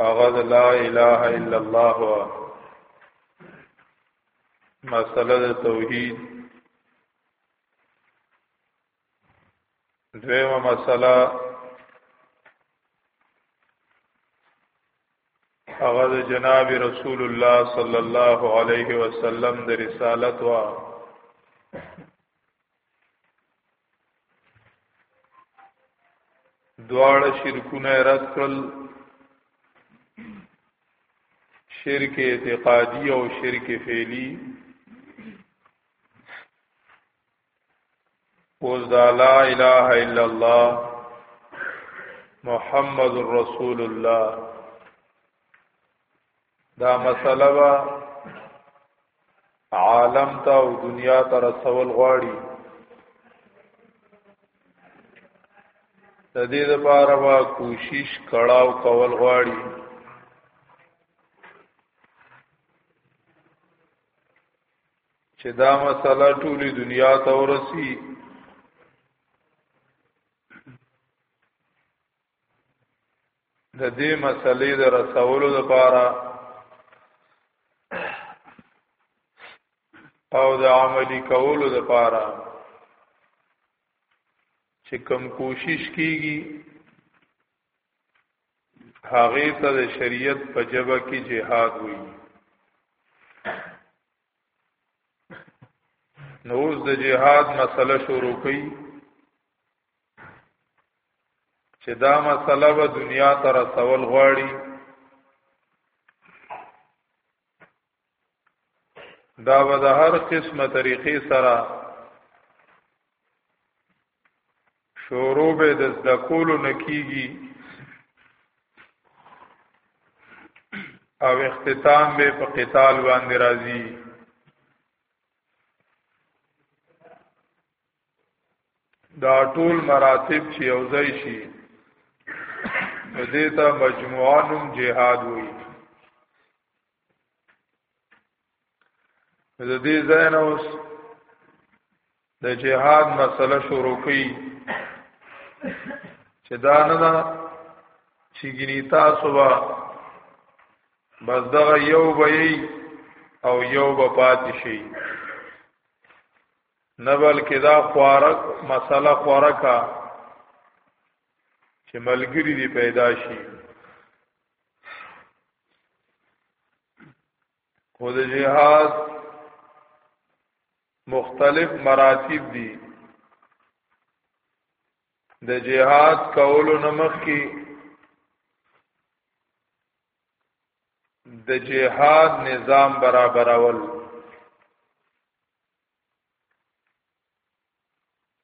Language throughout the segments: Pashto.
هغه د لا اله الا الله مسله د توحید دویمه مسله هغه د جناب رسول الله صلی الله علیه وسلم د رسالت وا دواړه شرکونه رد کړل شرک اعتقادي او شرک فعلی اوس دا لا اله الا الله محمد رسول الله دا مسله با عالم ته او دنیا ته رسول غواړي د دې لپاره با کوشش کړهو کول غواړي چې دا مسله ټولې دنیا ته ورسی د دې مسلې د رسولو لپاره او د عملی کولو لپاره چې کم کوشش کیږي هغه ته د شریعت په جبه کې جهاد وي نو د جهاد مسله شروع کړي چې دا مسله به دنیا ته رسول غواړي دا به د هر قسمه طریقې سره شروع به د زده کولو نکیږي او اختتام به په قتال باندې راځي دا ټول مراتب چې یوځای شي دې ته مجموعانم جهاد وي د دې ځای نه اوس د جهاد مسله شروع کړي چې دا نه ده چې ګنی تاسو به بس دغه یو به او یو به پاتې شي نه بلکې دا خوارک مسله خوارکا چې ملګری دی پیدا شي خو د جهاد مختلف مراتب دي د جهاد کولو نمخ کې د جهاد نظام برابرول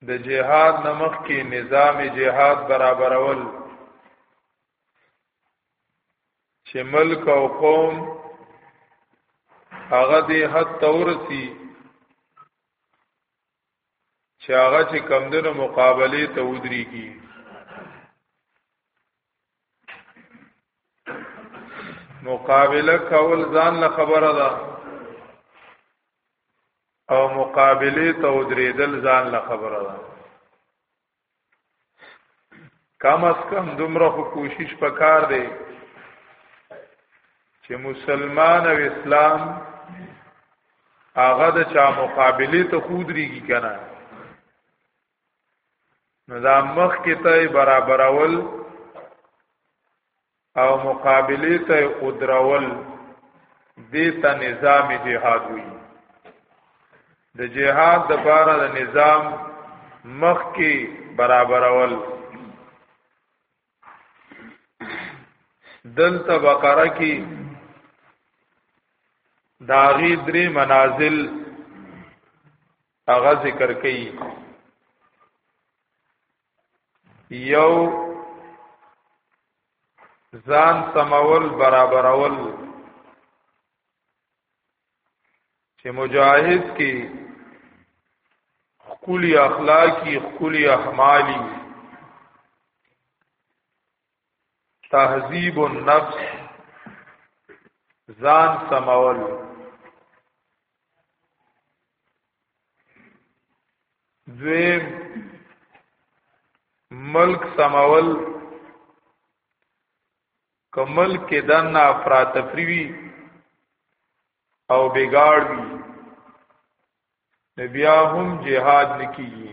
د جهاد نمخ کې نظام جهاد برابرول چې ملک او قوم هغه دې حد تورسي چې هغه چې کمدنو مقابله ته ودرېږي مقابله کول ځان له خبره ده او مقابله ته ودرېدل ځان له خبره ده کم از کم دومره خو کوشش پکار دی چې مسلمان او اسلام هغه د چا مقابله ته خودريږي کنه نو دا مخ کې ته برابرول او مقابله ته قدرول دې ته نظام جهاد وي د جهاد د پاره د نظام مخ کې برابرول دلته بقره کې داغي درې منازل هغه ذکر کوي یو ځان سمول برابرول چې مجاهد کې خکولی اخلاقی خکولی احمالی تهذیب النفس ځان سمول دویم ملک سمول کمل کې دنه افراتفریوی او بګاړ وی بیا هم جهاد نکیږي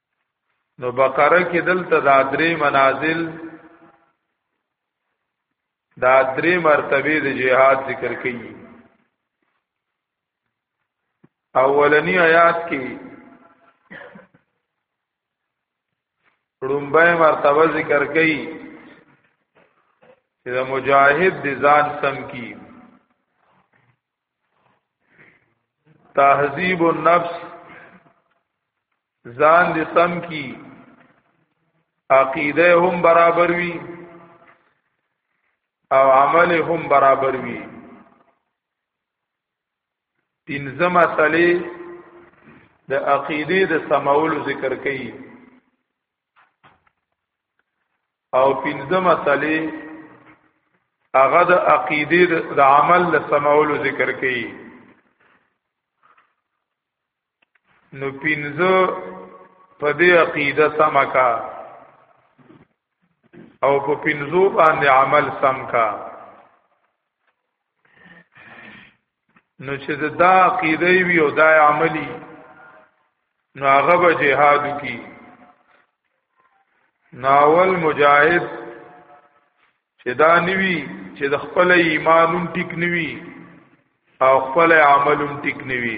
نو بقره کې دلته دا درې منازل دا درې مرتبه د جهاد ذکر کړي اولنی آیات کې رومبه مرتبه ذکر کړي چې د مجاهد د ځان سم کی تهذیب النفس ځان دې سم کی عقیده هم برابر وي او عمل هم برابر وي پنځه مسلې د عقیده د سمولو ذکر کړي او پنځه مسلې هغه د عقیده د عمل له سمولو ذکر کړي نو پنځه په دې عقیده سمکا او په پنځو باندې عمل سمکا نو چې دا عقیده وي او دا عملی نو هغه به جهاد کی ناول مجاهد چې دا نیوی چې د خپل ایمانون ټیک نیوی او خپل عملون ټیک نیوی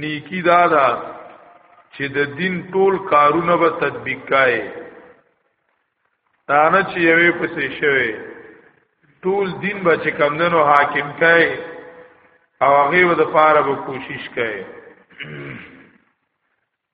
نیکی دا دا چې د دین ټول کارونه به تطبیق کای دا نه چې یوې پسې شوی ټول دین به چې کمندنو حاکم کای او هغه به د پاره به کوشش کای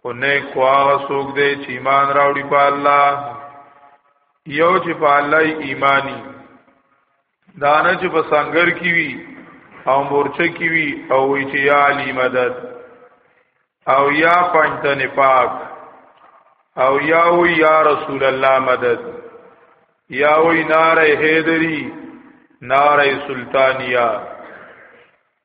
خو نیک خو هغه څوک دی چې ایمان راوړي په الله یو چې په الله ایمانی دانه چې په سنگر کې وي او مورچه کې وي او وی چې یا علی مدد او یا پنځه نفاق او یا وی یا رسول الله مدد یا وی ناره حیدری ناره سلطانیه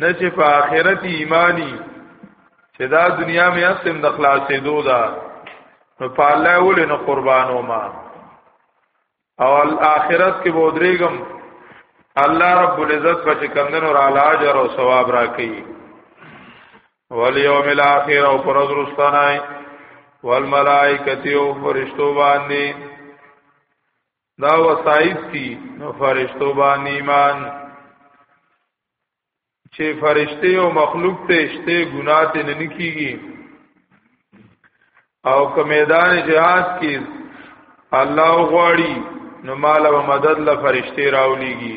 نه چې په آخرت ایمانی چې دا دنیا مې اسم د خلاصې دودا نو په الله ولې نو قربانو ما او الاخرت کې بودريګم الله رب العزت په چې کمندونو را لاج او ثواب را کوي والیوم الاخر او پر ورځستانای والملائکتی او فرشتو باندې دا وسایط دي نو فرشتو باندې ایمان چې فرشته او مخلوق ته شته ګناه ته نه کیږي او که میدان جهاد کې الله غواړي نو مال او مدد له فرشته راولېږي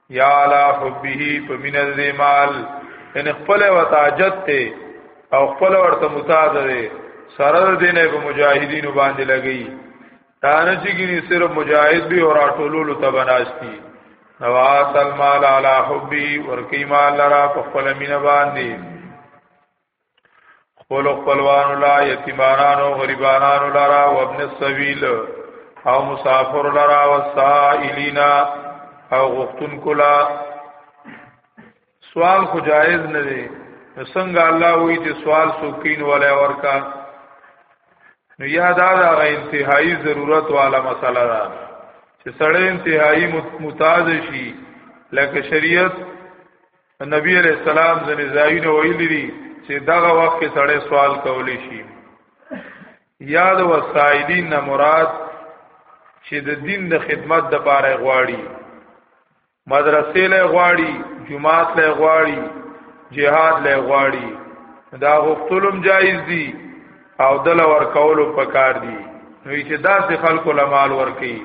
یا لا حبه فمن الزمال ان خپل وتاجت ته او خپل ورته متاز دی سره دې نه به مجاهدین باندې لګی تانه چې ګینی صرف مجاهد به اور ټولولو ته بناستی نوات المال علی حبی ورکی مال لرا په خپل مینه باندې خپل خپلوان لا یتیمانانو غریبانانو لرا او ابن السبیل او مسافر لرا او سائلینا او غختن کلا سوال خو جایز نه دی څنګه الله وی چې سوال سوکین ولا ورکا نو یاد دا غ انتهایی ضرورت والا مسله ده چې سړی انتهایی متاز شي لکه شریعت نبی علیہ السلام ځنې ځایونه ویلي دي چې دغه وخت کې سړی سوال کولی شي یاد وسایلین نه مراد چې د دین د خدمت د پاره غواړي مدرسې له غواړي جماعت له غواړي جهاد له غواړي دا غفتلم جایز دي او دل ور کولو پکار دي نو چې داسې خلکو له مال ورکي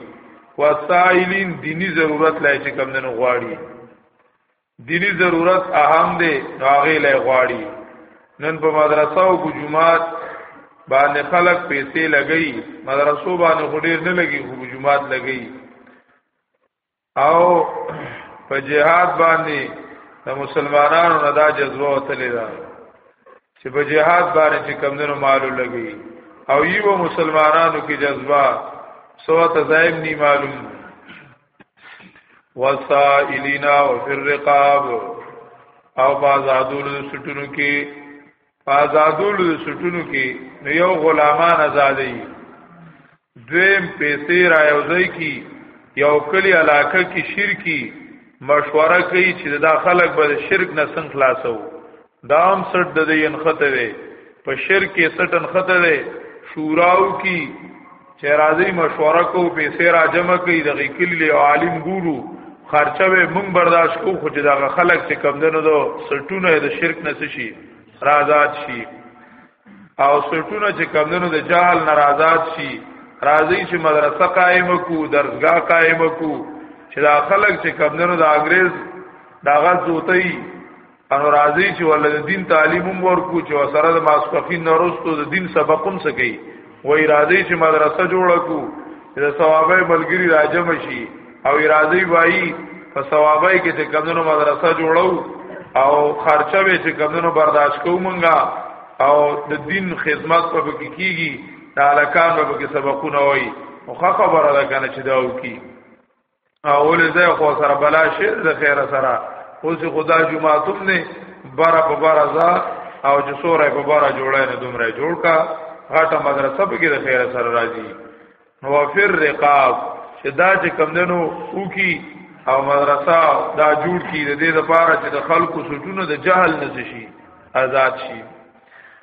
وسایلین دینی ضرورت لای چې کم نه غواړي دینی ضرورت اهم دی نو هغه لای غواړي نن په مدرسه او په جمعات باندې خلک پیسې لګي مدرسو باندې غډیر نه لګي خو په جمعات لګي او په جهاد باندې د مسلمانانو نه دا جذبه وتلې ده چې په جهاد باندې چې کمندونو مالو لګي او یو مسلمانانو کې جذبه سو ته زایم نی معلوم وسائلینا وفي الرقاب او بازادول سټونو کې بازادول سټونو کې نو یو غلامان آزادې دویم پیسې را یوځای کی یو کلی علاقه کې شرکی مشوره کوي چې دا خلک به شرک نه څنګه خلاصو دام سټ د دې انخته دی په شرک کې سټ انخته دی شوراو کی چې راځي مشوره کو پیسې را جمع کړي د کلی عالم ګورو خرچه به مونږ برداشت کو خو چې دا خلک چې کم دنو دو سټونه د شرک نه شي رازاد شي او سټونه چې کم دنو د جهل ناراضات شي راځي چې مدرسه قائم کو درسګاه قائم کو چې دا خلک چې کم دنو د انګريز دا غزوتي ان راضی چې ولله دین تعلیم ورکو چې سره د ماسپخین نورستو د دین سبقون سکی وای راضی چې مدرسه جوړ کو د ثوابه ملګری راجم شي او راضی وای په ثوابه کې چې کمونو مدرسه جوړو او خرچه به چې کمونو برداشت کوو مونږه او د دین خدمت په کې کیږي د الکان په کې سبقونه وای مخه خبره ده کنه چې دا وکي اول زه خو سره بلا شي د خیر سره اوس خدا جمعه تم نه بارا په بارا ځا او چې سورې په بارا جوړای نه دومره جوړ کا غټه مدرسه په کې د خیر سره راځي نو فر رقاب چې دا چې کم دنو او کی او مدرسه دا جوړ کی د دې لپاره چې د خلکو سټونو د جهل نه شي آزاد شي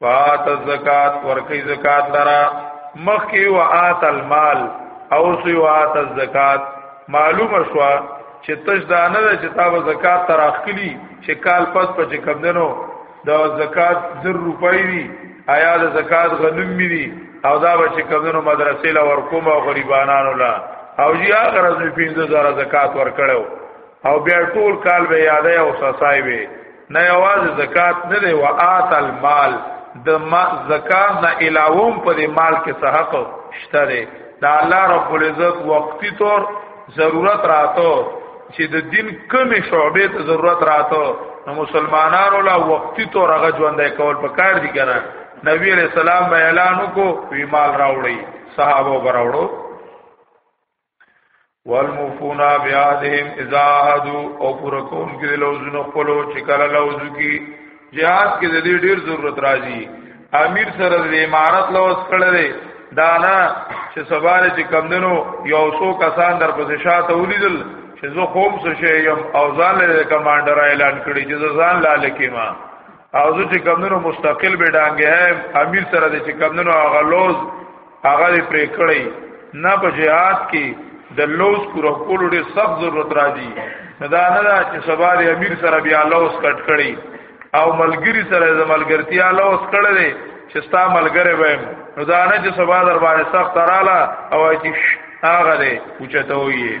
فات الزکات ورکی زکات لرا مخکی و آت المال او سی و آت الزکات معلوم شوا چې تش دانه ده چې تاب زکات تر اخکلی چې کال پس په چې کم دنو دا زکات زر روپۍ دي آیا د زکات غنم می دي او دا به چې کم دنو مدرسې لا ورکوم او غریبانانو لا او یا غرض می 15000 زکات ورکړو او بیا ټول کال به یادې او سسای وي نه یوازې زکات نه دی و آت المال د زکات نه علاوه په دې مال کې څه حق شته دی دا الله رب العزت وقتی طور ضرورت راتو چې د دین کمی شعبې ته ضرورت راتو نو مسلمانانو لا وقتی طور هغه ژوندې کول پکار دي کنه نبی علیہ السلام به اعلان وکړو وی مال راوړي صحابه براوړو والموفونا بیادهم اذا عهدو او پورا کون کې د لوزونو خپلو چې کله لوزو کې جهاد کې د دې ډیر ضرورت راځي امیر سره د امارت لوز کړل دا نه چې سباره چې کمندنو یو څو کسان در پسې شاته ولیدل چې زه خوب څه شي او ځان له کمانډر اعلان کړی چې ځان لاله کې ما او زه چې کمونو مستقل به ډانګه هم امیر سره د چې کمونو هغه لوز هغه پرې کړی نه په جهاد کې د لوز کور کول ډېر سخت ضرورت راځي دا نه دا چې سبا د امیر سره بیا لوز کټ کړی او ملګری سره د ملګرتیا لوز کړی چې ستا ملګری ویم نو دا نه چې سبا در باندې سخت رااله او چې هغه دې اوچته وي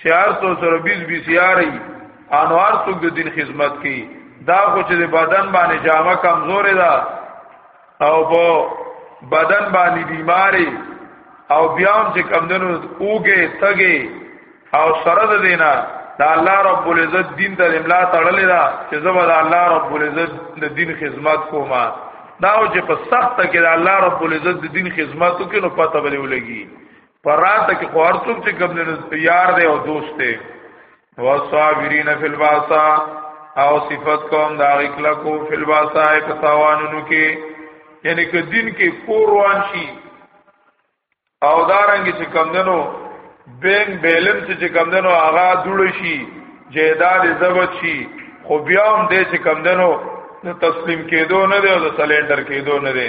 چې هر څو سره 20 20 یاري انوار څوک د دین خدمت کوي دا خو چې د بدن باندې جامه کمزورې ده او په بدن باندې بیماری او بیا هم چې کمندونو اوګه تګي او سره د دینه دا الله رب العزت دین ته املا تړلې ده چې زبر دا الله رب العزت د دین خدمت کوما دا او چې په سخت کې دا الله رب العزت د دین خدمت وکړي نو پته به ولګي پراته کې خور څوک چې کوم نه یار دی او دوست دی او صابرین فی الباسا او صفت کوم دا اکلا کو فی الباسا په تاوانونو کې یعنی که دین کې کوروان شي او دارنګ چې کوم دنو بین بیلم چې کوم دنو هغه جوړ شي جیداد زبط شي خو بیا هم دې چې کوم دنو تسلیم کېدو نه دی او سلندر کېدو نه دی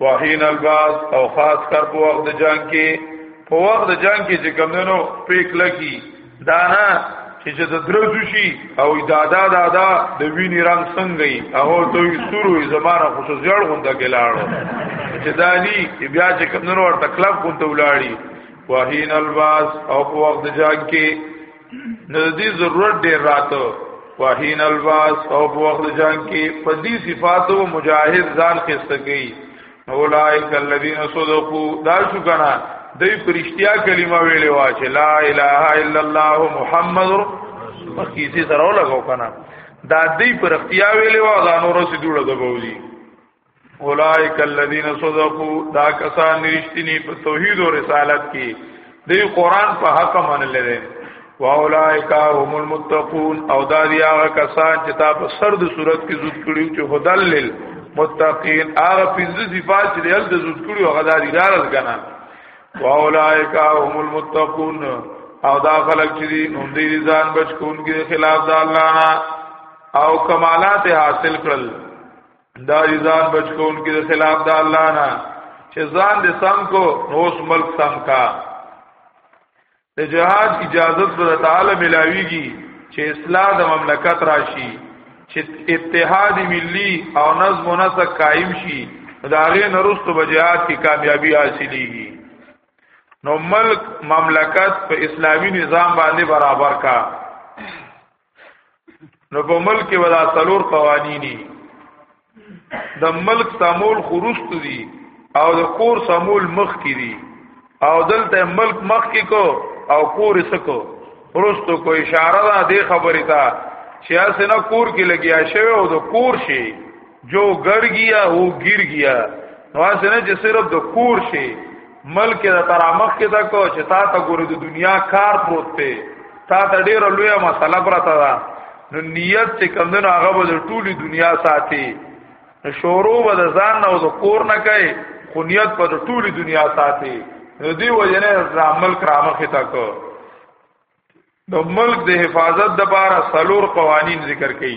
وحین الباس او خاص کر په وخت د جنگ کې په وخت د جنگ کې چې کمندونو پریک لګي دانا چې چې د درځو شي او دادا دادا د ویني رنگ څنګه ای هغه دوی سورو زماره خو زړ غونډه کې لاړو چې دانی بیا چې کمنو ورته کلب کوته ولاړی وحین الباس او په وخت ځان کې نو د دې ضرورت ډیر راته وحین الواس او په وخت جنگ کې په دې صفاتو مجاهد ځان خسته کوي اولائک الذین صدقوا دا شو کنه دوی پرشتیا کلمه ویلې وا چې لا اله الا الله محمد مخکې سي سره ولګو کنه دا دوی پر اختیا ویلې وا دا نور سي جوړه دبولی اولائک الذین صدقوا دا کسان رښتینی په توحید او رسالت کې دی قران په حق منل دي واولائک هم المتقون او دا دی هغه کسان چې تا په سر د صورت کې زود کړیو چې هدل لل متقین هغه پنځه صفات چې هل د زود کړیو هغه داري دارز کنه واولائک هم المتقون او دا خلق چې دی هم دې ځان بچ کوونکي خلاف د الله نه او کمالات حاصل کړل دا ځان بچ کون کې د خلاف د الله نه چې ځان دې سم کو نو اوس ملک سم کا د جهاد اجازه به تعالی ملاويږي چې اصلاح د مملکت راشي چې اتحاد ملی او نظم و نسق قائم شي دا غي نرستو به جهاد کې کامیابی حاصلېږي نو ملک مملکت په اسلامی نظام باندې برابر کا نو په ملک کې ولا څلور قوانینی د ملک سمول خروست دي او د کور سمول مخ کې دي او دلته ملک مخ کې کو او کور سکو خروستو کو اشاره ده د خبرې ته چې اسنه کور کې لګیا شوی او د کور شي جو ګر گیا او گیر گیا نو اسنه چې صرف د کور شي ملک دا ترامخ کې دا کو چې تا ته ګورې د دنیا کار پروت دی تا ته ډیره لوی مسله پرته ده نو نیت چې کمندونو هغه به د ټولي دنیا ساتي شورو به د ځان نه او د کور نه کوي خو نیت په د ټولي دنیا ساتي نو دی وجنه عمل کرامخه تا کو د ملک د حفاظت د لپاره سلور قوانین ذکر کړي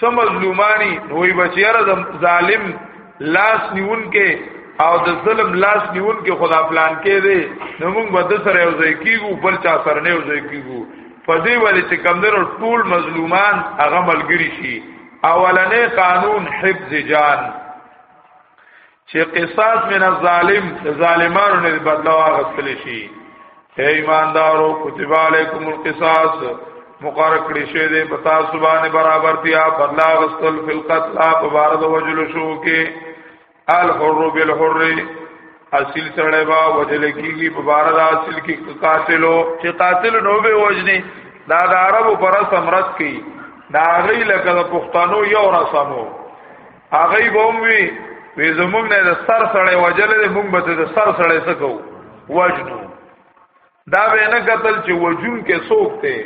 سم مظلومانی وای بچیره د ظالم لاس نیون کې او د ظلم لاس نیون کې خدا پلان کې دی نو موږ به د سره یو ځای کیږو بل چا سره نه یو ځای کیږو په دې وجه چې کمندرو ټول مظلومان هغه ملګری شي اولنې قانون حفظ جان چې قصاص من الظالم ظالمانو نه بدلا واغستل شي اے ایماندارو کتب علیکم القصاص مقرر کړی شوی دی په تاسو باندې برابرتیا بدلا غستل فل قتل اپ بارد وجل شو کې الحر بالحر اصل سره با وجل کیږي په بارد اصل کې قاتلو چې قاتل نو به وجني دا د عربو پر سمرت کی دا غی لکه د پښتنو یو رسمو هغه به هم وی وی زمونږ نه د سر سړی وجل دی مونږ به د سر سړی سکو وجنو دا به نه قتل چې وجون کې څوک دی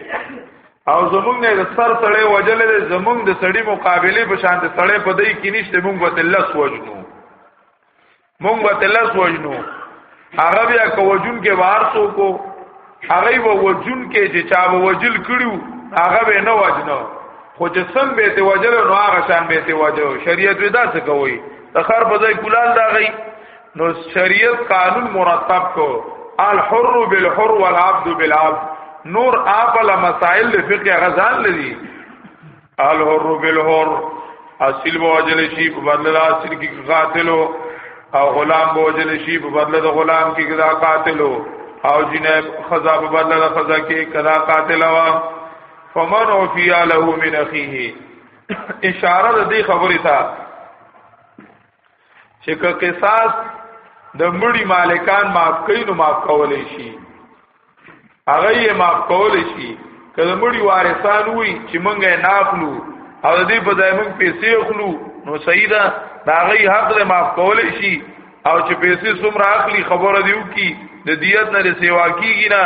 او زمونږ نه د سر سړی وجل دی زمونږ د سړی مقابله په شان د سړی په دای کې نشته مونږ به لس وجنو مونږ به تلس وجنو هغه بیا کوجون کې بهر سو کو هغه به وجون کې چې چا به وجل کړیو هغه به نه وجنو خو چې سم به ته وجل نو هغه شان به ته وجو شریعت ودا څه کوي تخر په ځای کولال دا غي نو شریعت قانون مرتب کو الحر بالحر والعبد بالعبد نور اپل مسائل فقه غزان لذي الحر بالحر اصل بوجل شی په بدل اصل کی قاتلو او غلام بوجل شی په بدل د غلام کی قضا قاتلو او جناب خزا په بدل د خزا کی قضا قاتل وا فمن اوفی له من اخیه اشاره د دې خبره ته چې که قصاص د مړي مالکان معاف کین نو معاف کولې شي هغه یې معاف کولې شي که د مړي وارثان وي چې مونږه نه اخلو او دې په ځای مونږ پیسې اخلو نو صحیح ده دا غي حق له معاف کولې شي او چې پیسې څومره اخلي خبره دیو کی د دیت نه سیوا کیږي نه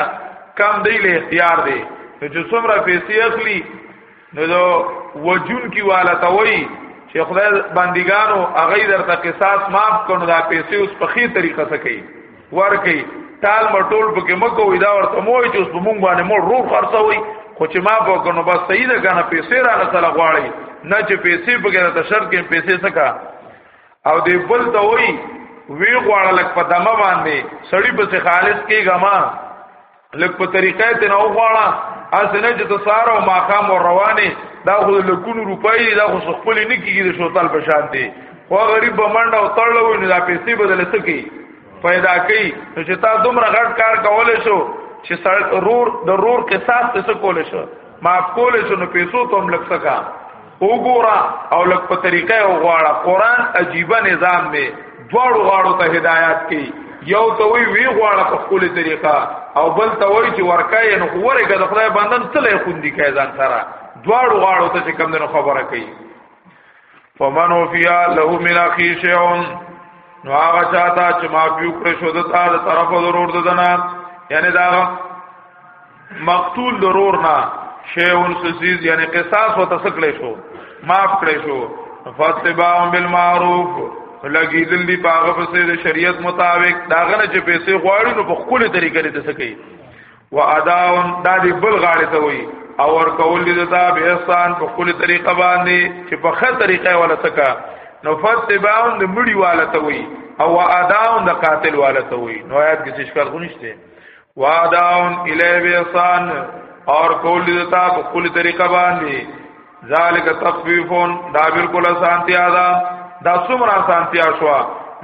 کم دی له اختیار دی چې څومره پیسې اخلي نو دو وجون کی والا ته وای چې خدای بندګانو هغه درته قصاص معاف کړو دا پیسې اوس په خې طریقه څه کوي ورکي ټال مټول په کې مکو دا ورته مو چې اوس په مونږ باندې مو روح خرڅوي خو چې ما په کنو بس صحیح ده کنه پیسې را نه سره غواړي نه چې پیسې په کې د شرط کې پیسې سکا او دې بل ته وای وی غواړه لک په دمه باندې سړی په خالص کې غما لک په طریقې ته نه وغواړه اسنه چې ته سار او ماقام او روانه دا خو لکونو روپۍ دا خو خپل نه کیږي د شوتل په شان دی خو غریب بمنډ او تړلو نه دا پیسې بدل سکی پیدا کړي نو چې تا دومره غټ کار کول شو چې سر رور د رور قصاص څه کول شو معاف کول شو نو پیسو ته هم لک سکا وګوره او لک په طریقې وغواړه قران عجیب نظام دی دواړو غاړو ته هدایت کوي یو ته وی وی غواړه په خپل طریقه او بل ته وی چې ورکای نو خوره کده خدای باندې تل خوندي کوي ځان سره دواړو غاړو ته چې کم دنو خبره کوي فمن وفیا له من اخی شیون نو هغه چاته چې ما پیو کړ شو د تا د طرف ضرور ددنه یعنی دا مقتول ضرور نه شیون سزیز یعنی قصاص و تسکلی شو معاف کړی شو فتباع بالمعروف لګی دل دی باغ پسې د شریعت مطابق داغه نه چې پیسې غواړي نو په خپل طریقې دې تسکی و اداون دا دی بل غاړه ته وي او ور کول دي دا به احسان په خپل طریقه باندې چې په خه طریقه ولا سکا نو فتباون د مړي والا ته وي او اداون د قاتل والا ته وي نو آیات کې څه ښکار غونښته وعداون الی بیسان اور کول دې تا په خپل طریقه باندې ذالک تخفیفون دا بالکل سانتیا دا دا څومره سانتیا شو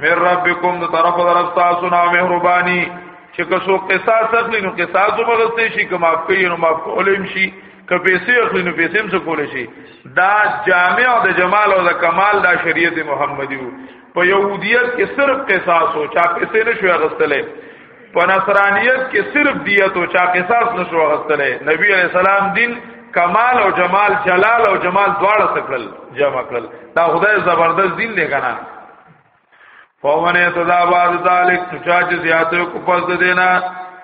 مر ربکم د طرف طرف تاسو نه مهرباني چې که څوک قصاص اخلي نو قصاص وبغستې شي که معاف کوي نو معاف کولم شي که پیسې اخلي نو پیسې هم څه کول شي دا جامع د جمال او د کمال دا شریعت محمدي په یهودیت کې صرف قصاص او چا پیسې نشو غستلې په نصرانیت کې صرف دیت او چا قصاص نشو غستلې نبی علی السلام دین کمال او جمال جلال او جمال دواړه تکړل جمع کړل دا خدای زبردست دین دی کنه فومنه تدا بعد ذالک چا چې زیاتو کو پس دینا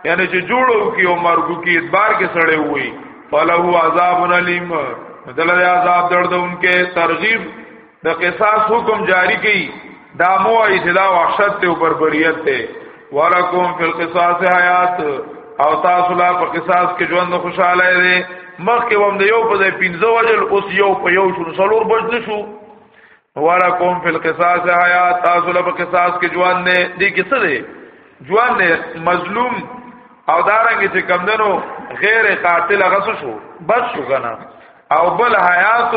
یعنی چې جوړو کی او مرګو کی ادبار کې سړې وې فلهو عذاب الیم دلته عذاب دردونکې ترغیب د قصاص حکم جاری کی دا مو ای چې دا وحشت ته بربریت ته ولکم فی القصاص حیات او تاسو لا په قصاص کې ژوند خوشاله دی مخکې وم د یو په ځای پنځه وجل اوس یو په یو شو څلور بج نشو ولکم فی القصاص حیات تاسو لا په قصاص کې ژوند نه دی کې څه دی ژوند نه مظلوم او دارنګ چې کمندنو غیر قاتل غسو شو بس شو کنه او بل حیات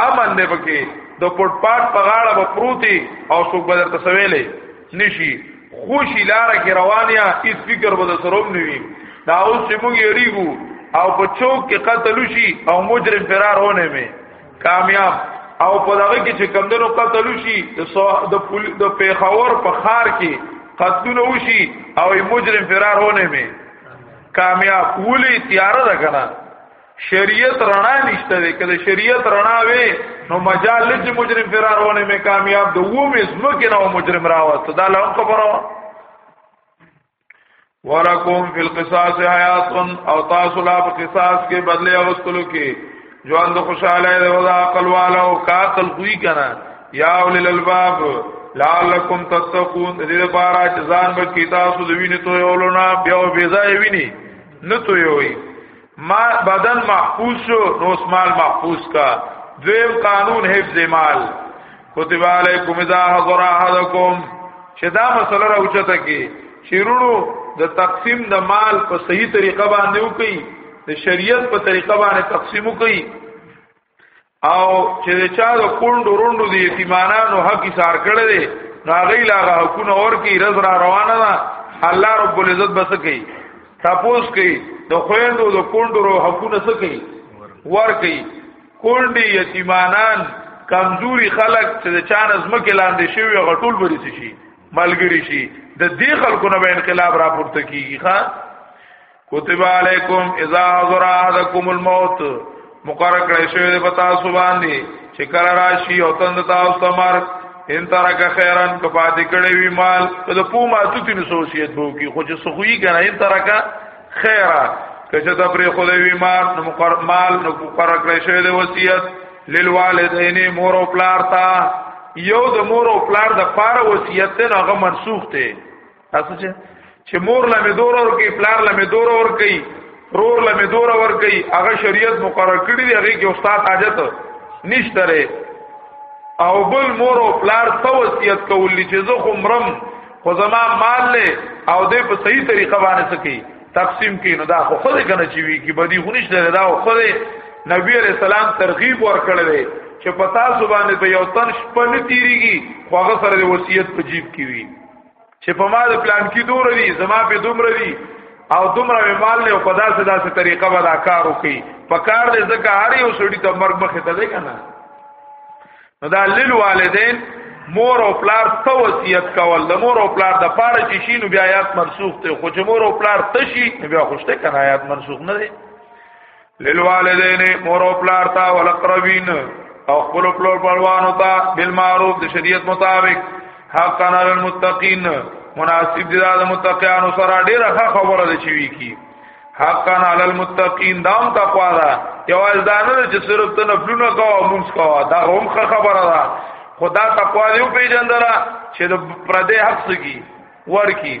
امن دی پکې د پټ پاټ په غاړه به پروتي او څوک به درته سویلې نشي خوشي لار کې روانیا هیڅ فکر به د سروم نیوي دا اوس چې موږ یریګو او په چوک کې قتل شي او مجرم فرار ونه می کامیاب او په دغه کې چې کمندونو قتل شي د د پیښور په خار کې قتلونه وشي او مجرم فرار ونه می کامیاب ولې تیار ده کنه شریعت رڼا نشته دی کله شریعت رڼا وي نو مجال لږ مجرم فرارونه مې کامیاب د و مې زمکه نو مجرم راوست دا لهم خبره ولکم فی القصاص حیات او تاسو لا په قصاص کې بدله اوستلو کې ژوند خوشاله دی او عقل والا او عقل کوي کنه یا اول الباب لعلکم تتقون دې لپاره چې ځان به کې تاسو د وینې تویولونه بیا به ځای ویني نه تویوي ما بدن محفوظ شو نو مال محفوظ کا دویم قانون حفظ مال کتب علیکم اذا حضر احدکم چې دا مسله راوچته کی چیرونو د تقسیم د مال په صحیح طریقه باندې وکي د شریعت په طریقه باندې تقسیم وکي او چې چا د کونډو روندو دی یتیمانانو حق سار کړی دی نو هغه لا حقونه اور کی رز را روانه ده الله رب العزت بس کوي تپوس کوي د خويندو د کونډو رو حقونه څه کوي ور کوي کونډي یتیمانان کمزوري خلک چې د چا نظم کې لاندې شوی غټول بري شي ملګری شي د دې خلکو نه انقلاب راپورته کیږي ښا کتب علیکم اذا حضر احدکم الموت مقرر کړی شوی دی پتا سو باندې چې کله راشي او تند تاسو ته مرګ ان ترک خیرن که پاتې کړی وی مال ته پو ما توتی نو سوسیت بو کی خو چې سخوی کنه ان ترک خیرا که چې ته پرې خو دی وی مال نو مقرر مال نو مقرر کړی شوی دی وصیت للوالدین مور او پلار تا یو د مور او پلار د پاره وصیت نه هغه منسوخ دی تاسو چې چې مور لا مې دور ور کوي پلار لا مې دور ور کوي رور لا مې دور ور کوي هغه شریعت مقرر کړی دی هغه کې استاد حاجت نشته لري او بل مور او پلار ته وصیت کول چې زه خو مرم خو زما مال له او دې په صحیح طریقه باندې سکی تقسیم کین دا خو خود کنه چې وی کی بدی خونیش لري دا خود نبی علیہ السلام ترغیب ورکړل دی چې پتا سبحانه په یو تن شپه نه تیریږي خو هغه سره وصیت په جیب کې وی چې په ما د پلان کې دور دي زما په دومره دي او دومره به مال له په داسې داسې طریقه به دا کار وکړي په کار دې ځکه هر یو سړي ته مرګ مخې ته دی کنه نو دا لیل والدین مور او پلار ته وصیت کول د مور او پلار د پاره چې شینو بیا آیات منسوخ ته خو چې مور او پلار تشي بیا خوشته کنه آیات منسوخ نه دي للوالدین مور او پلار تا ولقربین او خپل پلور پروانو تا بالمعروف د شریعت مطابق حقا علی المتقین مناسب دي د متقینو سره ډیره ښه خبره ده چوي کی حقا علی المتقین دام تقوا ده یواز دانه چې صرف ته نفلونه کا او مونږ کا دا هم ښه خبره ده خدا تقوا دی په جندره چې د پردې حق سګي ورکی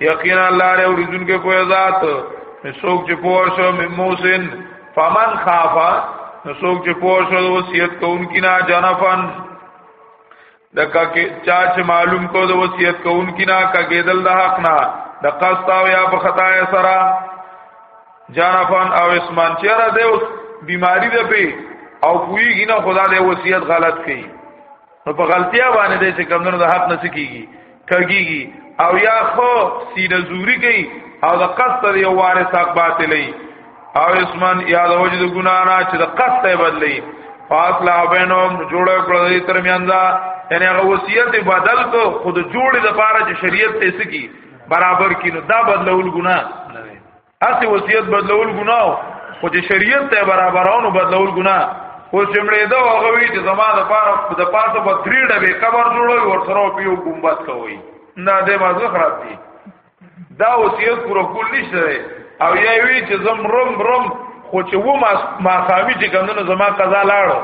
یقینا الله ر اوریدون کې په ذات نسوک چې پوه شو موسن فمن خافا نسوک چې پوه شو وصیت کوونکی نه جنفن دکا کې چا چې معلوم کو د وصیت کوونکی نه کا کېدل د حق نه د قصد او یا په خطا سره جنفن او اسمان چې را دی بیماری ده په او پویږي نه خدا دې وصیت غلط کړي نو په غلطیا باندې دې چې کمونو د حق نه سکیږي کګیږي او یا خو سینه زوري کوي او د قصد دی وارث حق باطلې او اسمن یا د وجد ګنا نه چې د قصد یې بدلې فاصله بینهم جوړ کړل دې ترمیان دا یعنی هغه وصیت بدل کو خود جوړې د پاره چې شریعت ته سکی برابر کینو دا بدلول ګنا نه اسی وصیت بدلول ګناه خو چې شریعت ته برابرونو بدلول ګناه خو چې مړې دا هغه وی چې زما د پاره د پاسه په درې ډبه قبر جوړوي ور سره پیو ګمبت کوي نه دې ما زه خراب دي دا وصیت پوره کول نشته او یا وی چې زم رم رم خو چې و ما ما خامي چې ګندنه زما قضا لاړو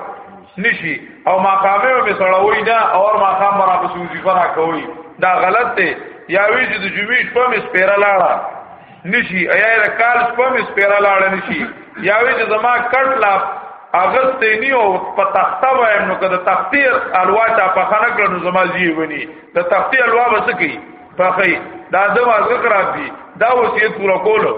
نشي او ما خامي به سړوي نه او ما خام را په سوزي فرا کوي دا غلط دی یا وی چې د جمعې شپه مې سپیره لاړه نشي ایا د کال شپه مې سپیره لاړ نشي یا وی چې زما کټ لا اغست نی او په تخته وایم نو کده تختی الوا چا په خنه کړ نو زما زی ونی د تختی الوا بس کی پخې دا د واځه خراب دي دا وصیت پورا کولو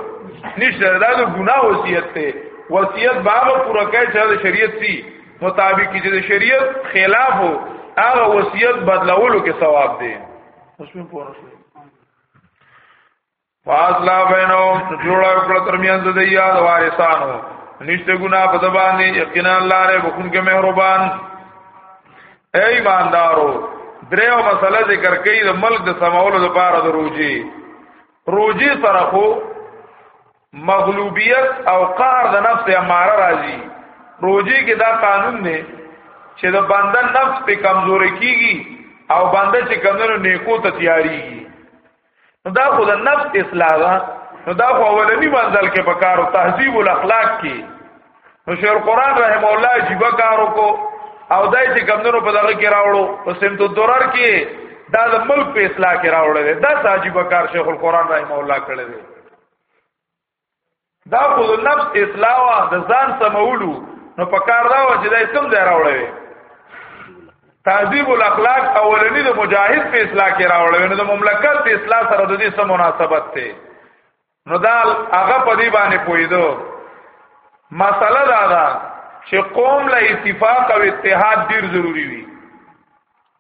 نشته دا د ګناه وصیت ته وصیت باب پورا کوي چې د شریعت سي مطابق چې د شریعت خلاف هو هغه وصیت بدلولو کې ثواب دی اوس په پوره فاصله بینهم جوړه کړ ترمیان د دیا د وارثانو نشته ګنا په د باندې یقینا الله ر بخون کې مهربان اے ایماندارو دریو مسله ذکر کړي د ملک د سماولو لپاره د روزي روزي سره خو مغلوبیت او قهر د نفس اماره راځي روزي کې دا قانون دی چې د بنده نفس په کمزوري کیږي او بنده چې کمنو نیکو ته تیاریږي نو دا خو د نفس اصلاح ده نو دا خو اولنی منزل کې په کارو تهذیب الاخلاق کې نو شیخ القران رحم الله عجیب کارو کو او دای چې کمندونو په دغه کې راوړو په سمت الدرر کې دا د ملک په اصلاح کې راوړل دا عجیب کار شیخ القران رحم الله کړی دی دا خو د نفس اصلاح وا د ځان سمولو نو په کار دا و چې دای کوم ځای راوړی تعذیب الاخلاق اولنی د مجاهد په اصلاح کې راوړی نو د مملکت په اصلاح سره د دې سم مناسبت ته نو دا هغه په دې باندې پویدو مسله دا ده چې قوم له اتفاق او اتحاد ډیر ضروری وي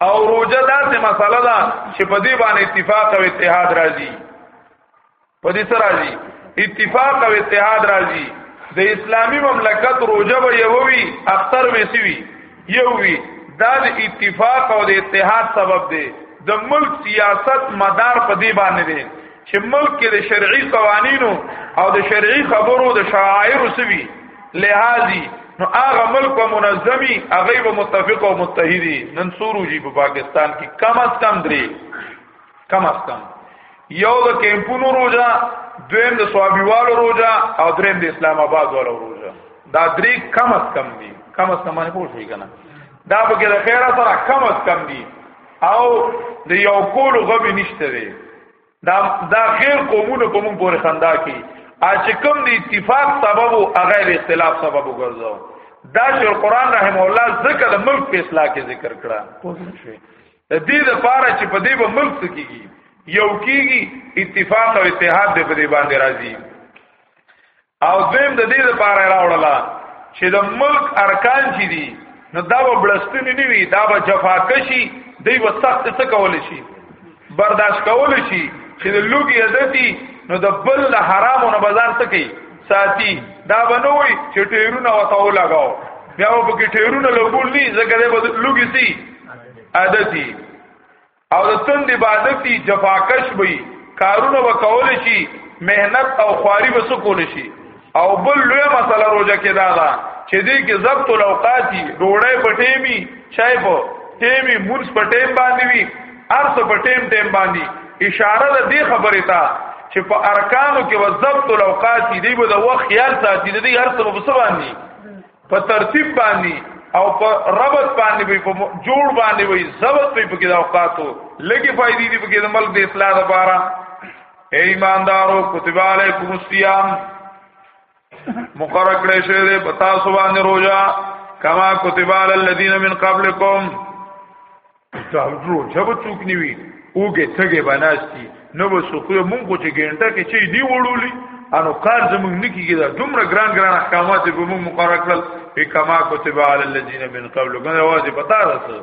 او روزه داسې مسله ده چې په دې باندې اتفاق او اتحاد راځي په دې سره راځي اتفاق او اتحاد راځي د اسلامی مملکت روزه به یووي اختر وسوي یووي دا د اتفاق او د اتحاد سبب دی د ملک سیاست مدار په دې باندې دی چې ملک کې د شرعي قوانینو او د شرعي خبرو د شعائر سوي لهذي نو هغه ملک په منظمي هغه به متفق او متحدي نن سورو جی په پاکستان کې کم از کم درې کم از کم یو د کیمپونو روزه دویم د صوابیوالو روزه او دریم د اسلام آباد والو روزه دا درې کم از کم دي کم از کم باندې پوه شئ کنه دا به کې د خیره سره کم از کم دي او د یو کول غوي نشته دی دا دا غیر قومونه په موږ پورې خندا کی اچ کوم د اتفاق سبب او غیر اختلاف سبب وګرځاو دا چې قرآن رحم الله ذکر د ملک په اصلاح کې ذکر کړه د دې لپاره چې په دې به ملک کېږي یو کېږي اتفاق او اتحاد دې په دې باندې راځي او دویم د دې لپاره راوړله چې د ملک ارکان چې دي نو دا به بلستنی نه وي دا به جفاکشي دی به سخت څه کول شي برداشت کول شي چې د لوګي عادتي نو د بل له حرامو نه بازار څه کوي ساتي دا بنوي چې ټیرونه وتاو لگاو بیا وبکې ټیرونه لګول نه ځکه د لوګي سي عادتي او د تند عبادت دی جفاکش وي کارونه وکول شي مهنت او خواري به سکول شي او بل لوی مسله روزه کې دا ده چې دې کې ضبط الاوقاتی ډوړې پټېمی چای په ټېمی مونږ پټېم باندې وي ارث پټېم ټېم باندې اشاره ده دې خبره ته چې په ارکانو کې وضبط الاوقات دی به د وخت خیال ساتي د دې هر څه په څه باندې په ترتیب باندې او په ربط باندې وي په جوړ باندې وي ضبط وي په کې د اوقاتو لګي فائدې دي په کې د ملک د اصلاح لپاره اے ایماندارو کتب علیکم الصیام مقرر کړی شوی دی په تاسو باندې روزه کما کتب علی الذین من قبلکم ډاکټرو چې به څوک نیوي اوګه تګه بناستی نو به سوکو مونږ چې ګنټه کې چې دی وړولې انو کار زمونږ نکیږي دا دومره ګران ګران احکامات به مونږ مقرر کړل په کما کتب علی الذین من قبل غن واځي پتا راته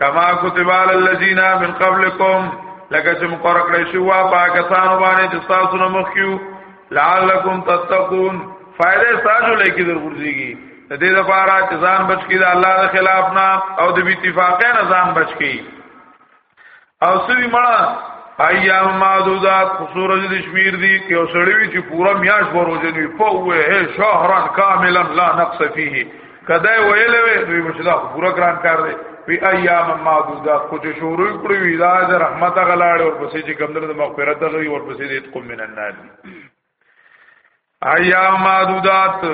کما کتب علی الذین من قبلکم لکه چې مقرر کړی شو پاکستان باندې د تاسو نو مخکیو لعلکم تتقون فائدہ ساجو لکی در ورزیږي د دې لپاره چې ځان بچ کړي د الله د خلاف نه او د بي اتفاقه نه ځان بچ کړي او سوي مړه ایام معدودات قصور د شمیر دي کې او سړوي چې پورا میاش بروجنوي په وې شهرن کاملا لا نقص فيه کدا ویلې وې دوی مشدا پورا ګران کار دی وی ایام معدودات خو چې شروع کړی وی دا د رحمت غلاړ او پسې چې کمندر د مغفرت غوي او پسې دې تقوم من النار ایام معدودات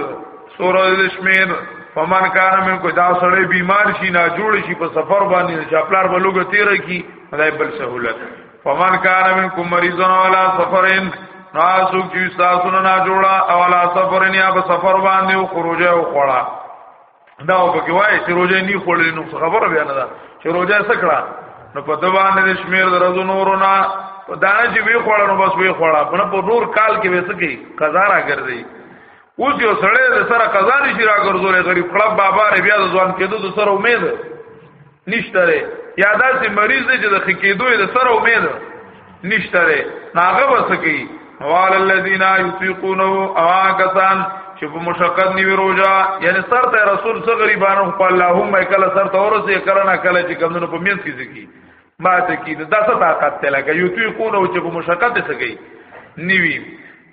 سورہ الشمیر فمن کان من کو دا سړی بیمار شي نه جوړ شي په سفر باندې چې خپل بلوغ تیر کی خدای بل سہولت فمن کان منکم مریضا ولا سفرین ناسو کی تاسو نه جوړا او ولا سفرین یا په سفر باندې او خروج او خړا دا په کې وای چې روزه نه خړلې نو خبره بیان ده چې روزه سکړه نو په دوان دې شمیر درځو نورونه په دانه چې وی خړل نو بس وی خړل په نور کال کې وسکی قضا را ګرځي اوس یو سړی د سره قضا نشي را ګرځولې غریب خړب بابا ری بیا ځوان کېدو د سره امید نشته لري یا داسې مریض دی چې د خکېدو یې د سره امید نشته لري ناغه وسکی وال الذین یطیقونه او کسان چې په مشقت نیوی روزه یعنی سر ته رسول څو غریبانو په اللهم کله سر ته ورسې کله نه کله چې کمونو په مینس کې ځکی ماته کې د داسه طاقت ته لګي یو توی کو نو چې په مشقت څه کوي نیوی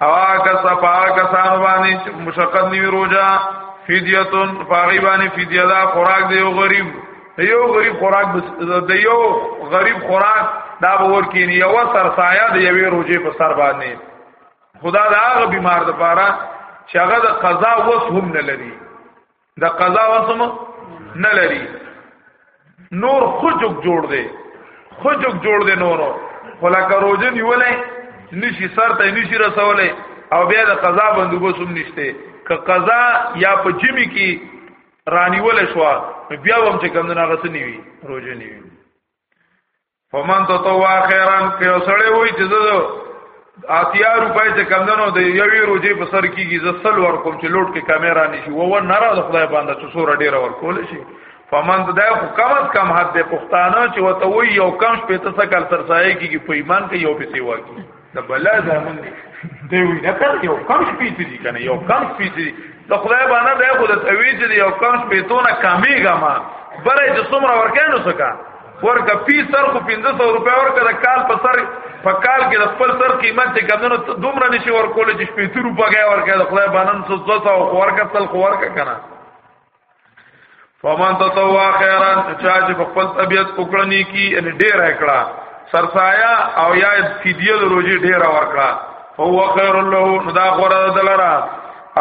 او هغه صفا کسان باندې مشقت نیوی روزه فدیتون فقری باندې فدیه دا خوراک دی یو غریب یو غریب خوراک د یو غریب خوراک دا ور کینی یو سرسایه دی یوې روزه په سر باندې خدا دا هغه بیمار د پاره چې هغه د قضا وس هم نه لري د قضا وسم نه لري نور خوجک جوړ دی خوجک جوړ دی نور خلاک روزه نیولې نشي سر ته نشي رسولې او بیا د قضا بندوبس هم نشته که قضا یا په جمی کې رانیول شو بیا هم چې کم نه غسنی وي روزه نیوي فمن تطوع خیرا که سړی وای چې زه اتیا روپۍ ته کمندنو د یوې روزي په سر کېږي زه سل ور کوم چې لوټ کې کیمرا نشي و و نه را د خدای باندې چې سور ډیر ور کول شي فمن دا خو کم از کم حد پښتانه چې وته وي یو کم شپې ته سکل سرسایه کېږي په ایمان کې یو پیسې واکي د بلا زامن دي دی وی نه کړ یو کم سپیت دي کنه یو کم سپیت دي د خدای باندې دی خو د تویج دی یو کم سپیتونه کمیګه ما بره چې څومره ورکانو سکا ورکه پی سر خو 1500 روپیا ورکه د کال په سر په کال کې د خپل سر قیمت چې کمونو دومره نشي ورکول چې سپیت روپیا ورکه د خدای باندې 200 ورکه تل خو ورکه کنه فمن تطوع خیرا چا چې په خپل طبيعت وکړه نیکی ان ډیر کړه سرسایا او یا فدیه د روزي ډیر ورکړه فهو خیر له نو دا غره دلرا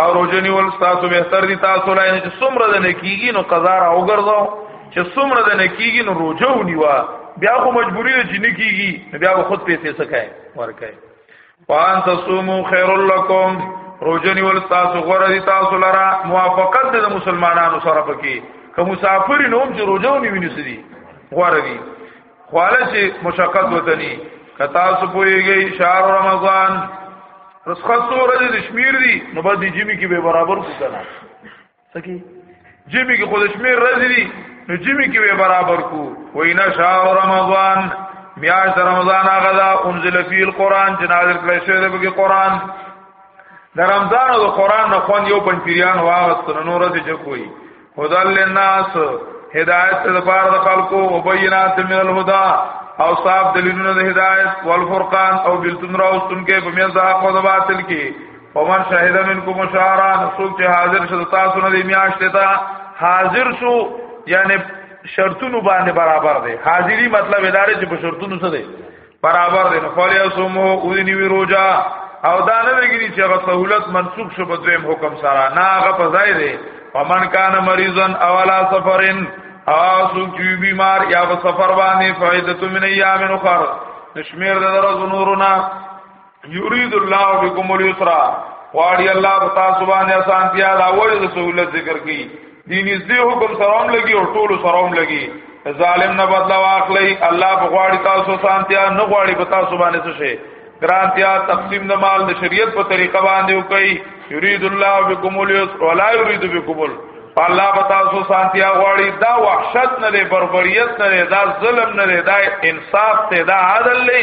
او روزنی ول تاسو به تر دي تاسو لای چې څومره د نیکیږي نو قضا را وګرځاو چې څومره د نیکیږي نو روزو نیوا بیا خو مجبوری ده چې نیکیږي بیا خود پیسې سکای ورکای وان تصوموا خير لكم روزنی ول تاسو غره دي تاسو لرا موافقت د مسلمانانو سره پکې که مسافر نو هم چې روزو نیونی سدي غره دي خواله چې مشقت وتني که تاسو پويږئ شهر رمضان رسخه سورې د شمیر دي نو باندې جمی کې به برابر کوتنه سکی جمی کې خود شمیر ورځې دي نو جمی کې به برابر کو وینا شهر رمضان میاش رمضان هغه دا انزل فی القران جنازل کړی شوی دی په قران د رمضان او د قران نه خوان یو پن پیریان واغست نو ورځ جکوي هدل للناس هدایت لپاره د خلکو او بینات من الهدى او صاحب دلیلونه د هدایت والفرقان او بلتون راوستون کې په میز د حق او د باطل کې ومن شهد منکم شهرا نسوک چې حاضر شو تاسو نه دی میاشت ته حاضر شو یعنی شرطونو باندې برابر دی حاضری مطلب ادارې چې په شرطونو سره دی برابر دی نو فلی اسمو او دی نیوی روجا او دا نه لګی چې هغه سہولت منسوخ شو په دویم حکم سره نه هغه په ځای دی ومن کان مریضن اولا سفرن اواسو کی بیمار یا په سفر باندې فائدۃ من ایام اخر نشمیر د درز نورنا یرید الله بكم اليسر واړی الله په تاسو باندې اسانتیا دا وایي د سہولت ذکر کی دین دې حکم سلام لګي او ټول سلام لګي ظالم نه بدلا واخلي الله په غواړي تاسو اسانتیا نه غواړي په تاسو باندې څه شي ګرانتیا تقسیم د مال د شریعت په طریقه باندې وکي یرید الله بكم اليسر ولا یرید بكم اليسر الله بتا سو سانتیا غواړي دا وحشت نه دی بربریت نه دی دا ظلم نه دی دا انصاف ته دا عدل دی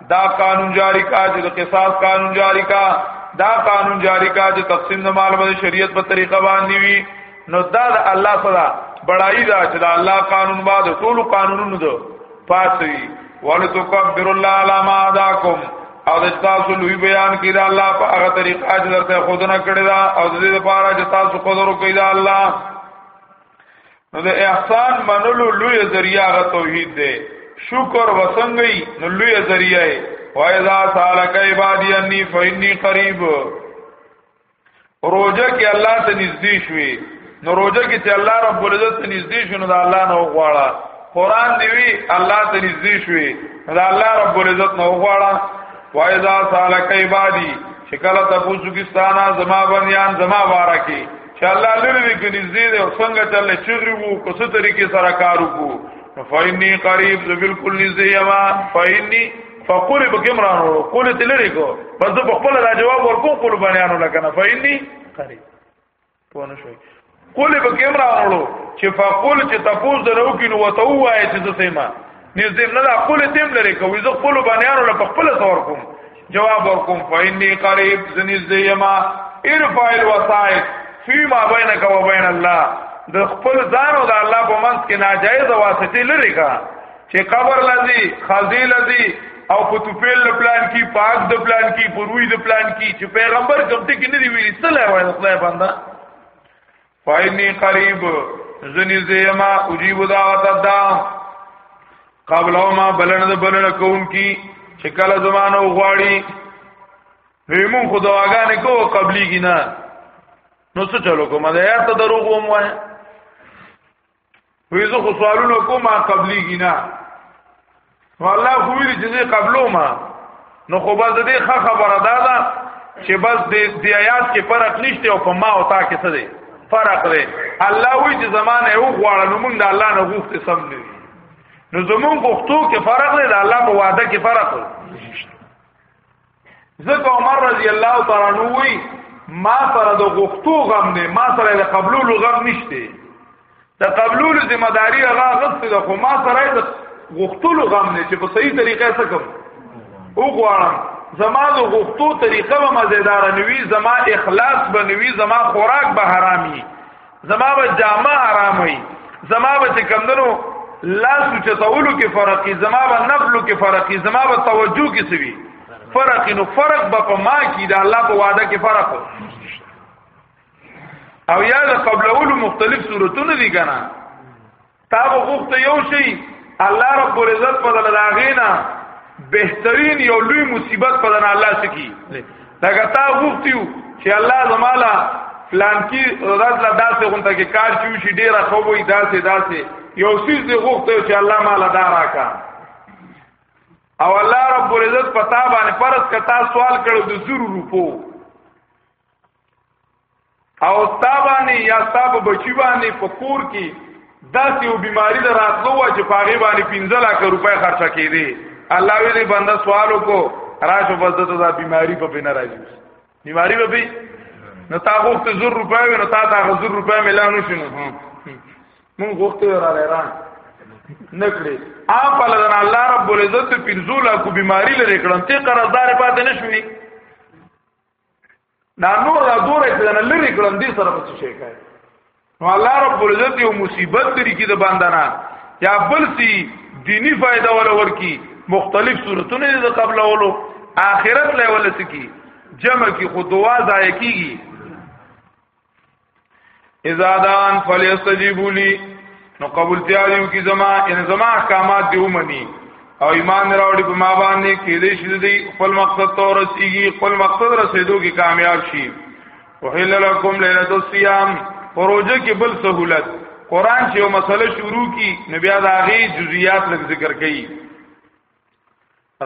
دا قانون جاری کا چې د قصاص قانون جاری کا دا قانون جاری کا چې تقسیم د مال باندې شریعت په طریقه باندې وي نو دا د الله صدا بڑائی دا چې دا الله قانون بعد ټول قانونونو دو پاسوي ولتکبر الله علی ما اداکم او د تاسو لوی بیان کړي دا الله په هغه طریقه چې درته خودنه کړی دا او د دې لپاره چې تاسو قدر وکړي دا الله نو د احسان منلو لوی ذریعہ غ توحید دی شکر وسنګي نو لوی ذریعہ دی وایذا سالک عبادی انی فینی قریب روزه کې الله ته نږدې شوي نو روزه کې چې الله رب العزت ته نږدې شوي نو د الله نه وغواړه قران دی وی الله ته نږدې شوي نو د الله رب العزت نه وغواړه وایذا سالک عبادی شکل تاسو کې ستانه زما بنیان زما واره کې چې الله لري دې کې نږدې دی او څنګه چې الله چغري وو په څه طریقې سره کار وکړو فإني قريب ذو بالکل نږدې یما فإني فقل بکمران ورو قول ته لري کو بس په خپل را جواب ورکو قول بیانو لکنه فإني قريب په نو شوي قول بکمران ورو چې فقل چې تاسو درو کې نو وته وایي چې څه ما نږدې نه قول تیم لري کو زه قول بیانو لپاره خپل څور کوم جواب ورکوم فإني قريب زنيز دیما ارفع الوسائل فيما بينك وبين الله د خپل ځان او د الله په منځ کې ناجایز واسطه لري کا چې قبر لذي خزي لذي او په توپیل د پلان کې پاک د پلان کې پروي د پلان کې چې پیغمبر کوم ټکی نه دی ویلي څه لای وای خدای باندې فاینی قریب زنی زیما اجیب دعوت دا قبل او ما بلن د بلن کون کی چې کله زمانه غواړي ویمون خو دواګانې کو قبلی کی نه نو څه چلو کوم دا یا ته دروغ وم وای وی زه خو سوالونه کوم قبلي گینا نو الله خو ویل چې زه قبلو ما نو خو بس دې ښه خبره ده دا چې بس دې د آیات کې فرق نشته او په ما او تا کې څه دی فرق دی الله وی چې زمانه یو غواړه نو موږ د الله نه غوښته سم نه دي نو زمون غوښتو کې فرق دی د الله په وعده کې فرق دی ځکه عمر رضی الله تعالی عنہ وی ما سره د غختو غم نه ما سره د قبلولو غم نشته د قبلولو ذمہ داری هغه غصت ده خو ما سره د غختلو غم نه چې په صحیح طریقه څه کوم او غواړم زما د غختو طریقه به مزیدار نوي زما اخلاص به نوي زما خوراک به حرامي زما به جامه حرام وي زما به چې کمدنو لاس چتولو کې فرقي زما به نفلو کې فرقي زما به توجه کې سوي فرق نو فرق به په ما کې د الله په وعده کې فرق او یا د قبلولو مختلف صورتونه دي کنه تا غوښته یو شی الله رب العزت په دل راغینا بهترین یو لوی مصیبت په دل الله سکی لکه تا غوښتیو چې الله زمالا پلان کی رات لا داسې غونته کې کار کیو شي ډیره خو وي داسې داسې یو سیز دی غوښته چې الله مالا دارا کا او الله رب العزت پتا باندې پرس کتا سوال کړو د زرو روپو او ستا باندې یا ستا په بچی باندې په کور کې داسې یو بیماری در راتلو و چې پاغي باندې 15 لک روپۍ خرچه کړي الله وی دې بنده سوالو کو راشه بس ته دا بیماری په بنا راځي بیماری به بي نو تا غوښت زر روپۍ نو تا تا زر روپۍ ملانو شنو مون غوښت را لران نکړي اپ الله الله رب العزت 15 لک بیماری لري کړم ته قرضدار پاتې نشوي دا نور دا دور ایتنا لری کلن دی سر بچی شیکای نو اللہ رب العزت یو مصیبت دری کی دا باندنا یا بل سی دینی فائدہ والا ورکی مختلف صورتونه د قبل اولو آخرت لے والا سکی جمع کی خود دعا ضائع کیږي اذا دان فليستجيبوا لي نو قبول تیاریو کی زما ان زما احکامات دی ومني او ایمان راوړي په ما باندې کې دې شې دې خپل مقصد ته ورسیږي خپل مقصد رسیدو کې کامیاب شي وحل لكم ليله الصيام پروژه کې بل سہولت قران چې یو مسله شروع کی نو بیا دا غي جزئیات لږ ذکر کړي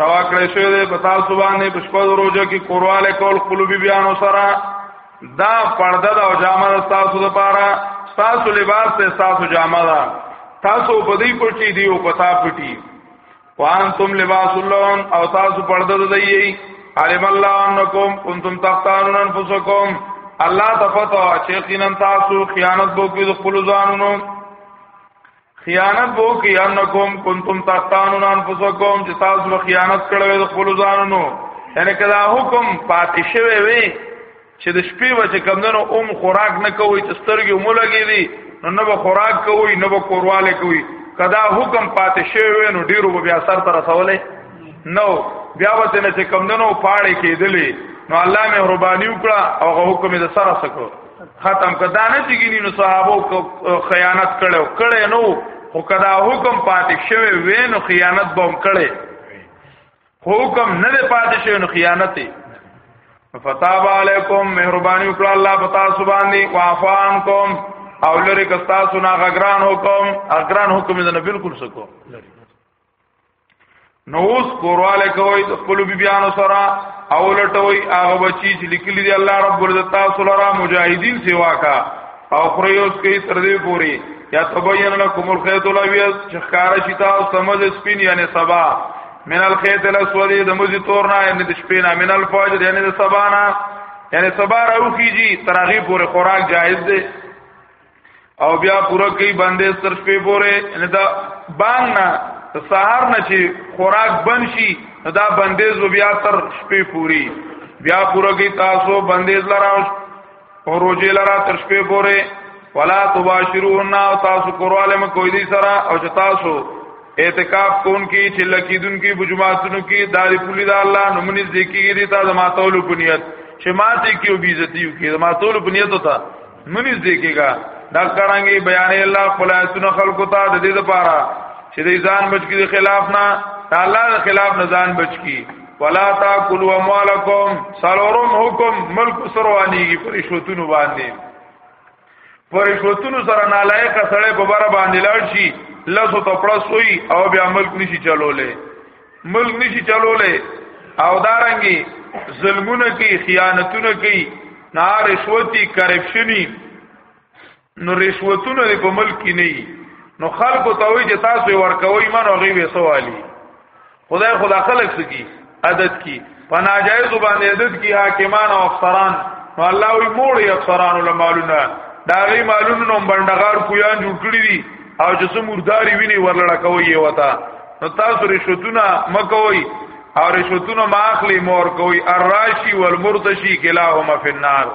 روا کړی شوی دی په تاسو باندې په شپه روزه کې کورواله کول قلوبي بیان سره دا پرده دا او جامه دا تاسو د پاره تاسو لباس ته تاسو جامه دا تاسو په دې پټي دی او پتا پټي وان تم لباس اللون او تاسو پرده د دی علم الله انکم کنتم تختارون انفسکم الله تفتو چې قینن تاسو خیانت بو کې د خپل ځانونو خیانت بو کی انکم کنتم تختانون انفسکم چې تاسو به خیانت کړو د خپل ځانونو یعنی کدا حکم پاتې شوی وي چې د شپې و چې کمندونو اوم خوراک نه کوي چې سترګې مو لګې دي نو نه به خوراک کوي نه به کورواله کوي کدا حکم پاتې شوی وي نو ډیرو به بیا سر تر رسولې نو بیا وته نه چې کمندونو پاړې کېدلې نو الله مهرباني وکړه او حکم یې د سره سکو ختم کدا نه چې ګینې نو صحابه خیانت کړو کړي نو خو کدا حکم پاتې شوی وې نو خیانت به هم کړي حکم نه دی پاتې شوی نو خیانت دی فتاب علیکم مهرباني وکړه الله پتا سبحان دی وعفان کوم او لری کستا سنا غگران حکم اگران حکم دې نه بالکل سکو نو اوس کورواله کوي د خپل بیبيانو سره او لټوي هغه بچی چې لیکلي دی الله رب ول تاسو لرا مجاهدین سیوا کا او خریوس کوي تر دې پوري یا تبین لكم الخيط الابيض چې ښکارا شي تاسو سمز سپین یعنی سبا من الخيط الاسود د مزي تورنا یعنی د شپې نه من الفجر یعنی د سبا نه یعنی سبا راوخیږي ترغیب پورې خوراک جایز دی او بیا پوره کوي باندې تر شپې پورې نه دا بان نه سهار نه چې خوراک بن شي دا بندیز و بیا تر شپې پوري بیا پوره کوي تاسو بندیز لرا او روزه لرا تر شپې پورې ولا تباشرون او تاسو کورواله م کوی دي سره او چې تاسو اعتکاف کون کی چې لکیدون کی بجماعتونو کی داری پولی دا الله نو منځ دی کیږي تا زما تولو بنیت چې ماته کیو بیزتیو کی زما تولو بنیت وتا منځ دې کېګا دا څنګه بیان الله خپل آیتونه خلقو ته د دې لپاره چې د ځان بچی د خلاف نه الله د خلاف نه ځان بچی ولا تاکلوا اموالکم سلورم حکم ملک سروانیږي پر شوتونو باندې پر شوتونو سره نالایق سره په بار باندې لاړ شي لاسو ته پړس وي او بیا ملک نشي چلولې ملک نشي چلولې او دارنګي ظلمونه کوي خیانتونه کوي نه رشوتي کرپشنی نو رشوتونه په ملک کې نه نو خلکو ته وي چې تاسو ورکوي ایمان او غیبه سوالي خدای خدا خلق سکی عادت کی پناجایز باندې عدد کی حاکمان او افسران نو الله وی موړي افسران له مالونه دا غي مالونه نو بندګار کویان جوړ کړی دي او جس مرداري ویني ورلړه کوي وتا نو تاسو رشوتونه مکوي او رشوتونه ماخلی مور کوي الراشی والمرتشی کلاهما فی النار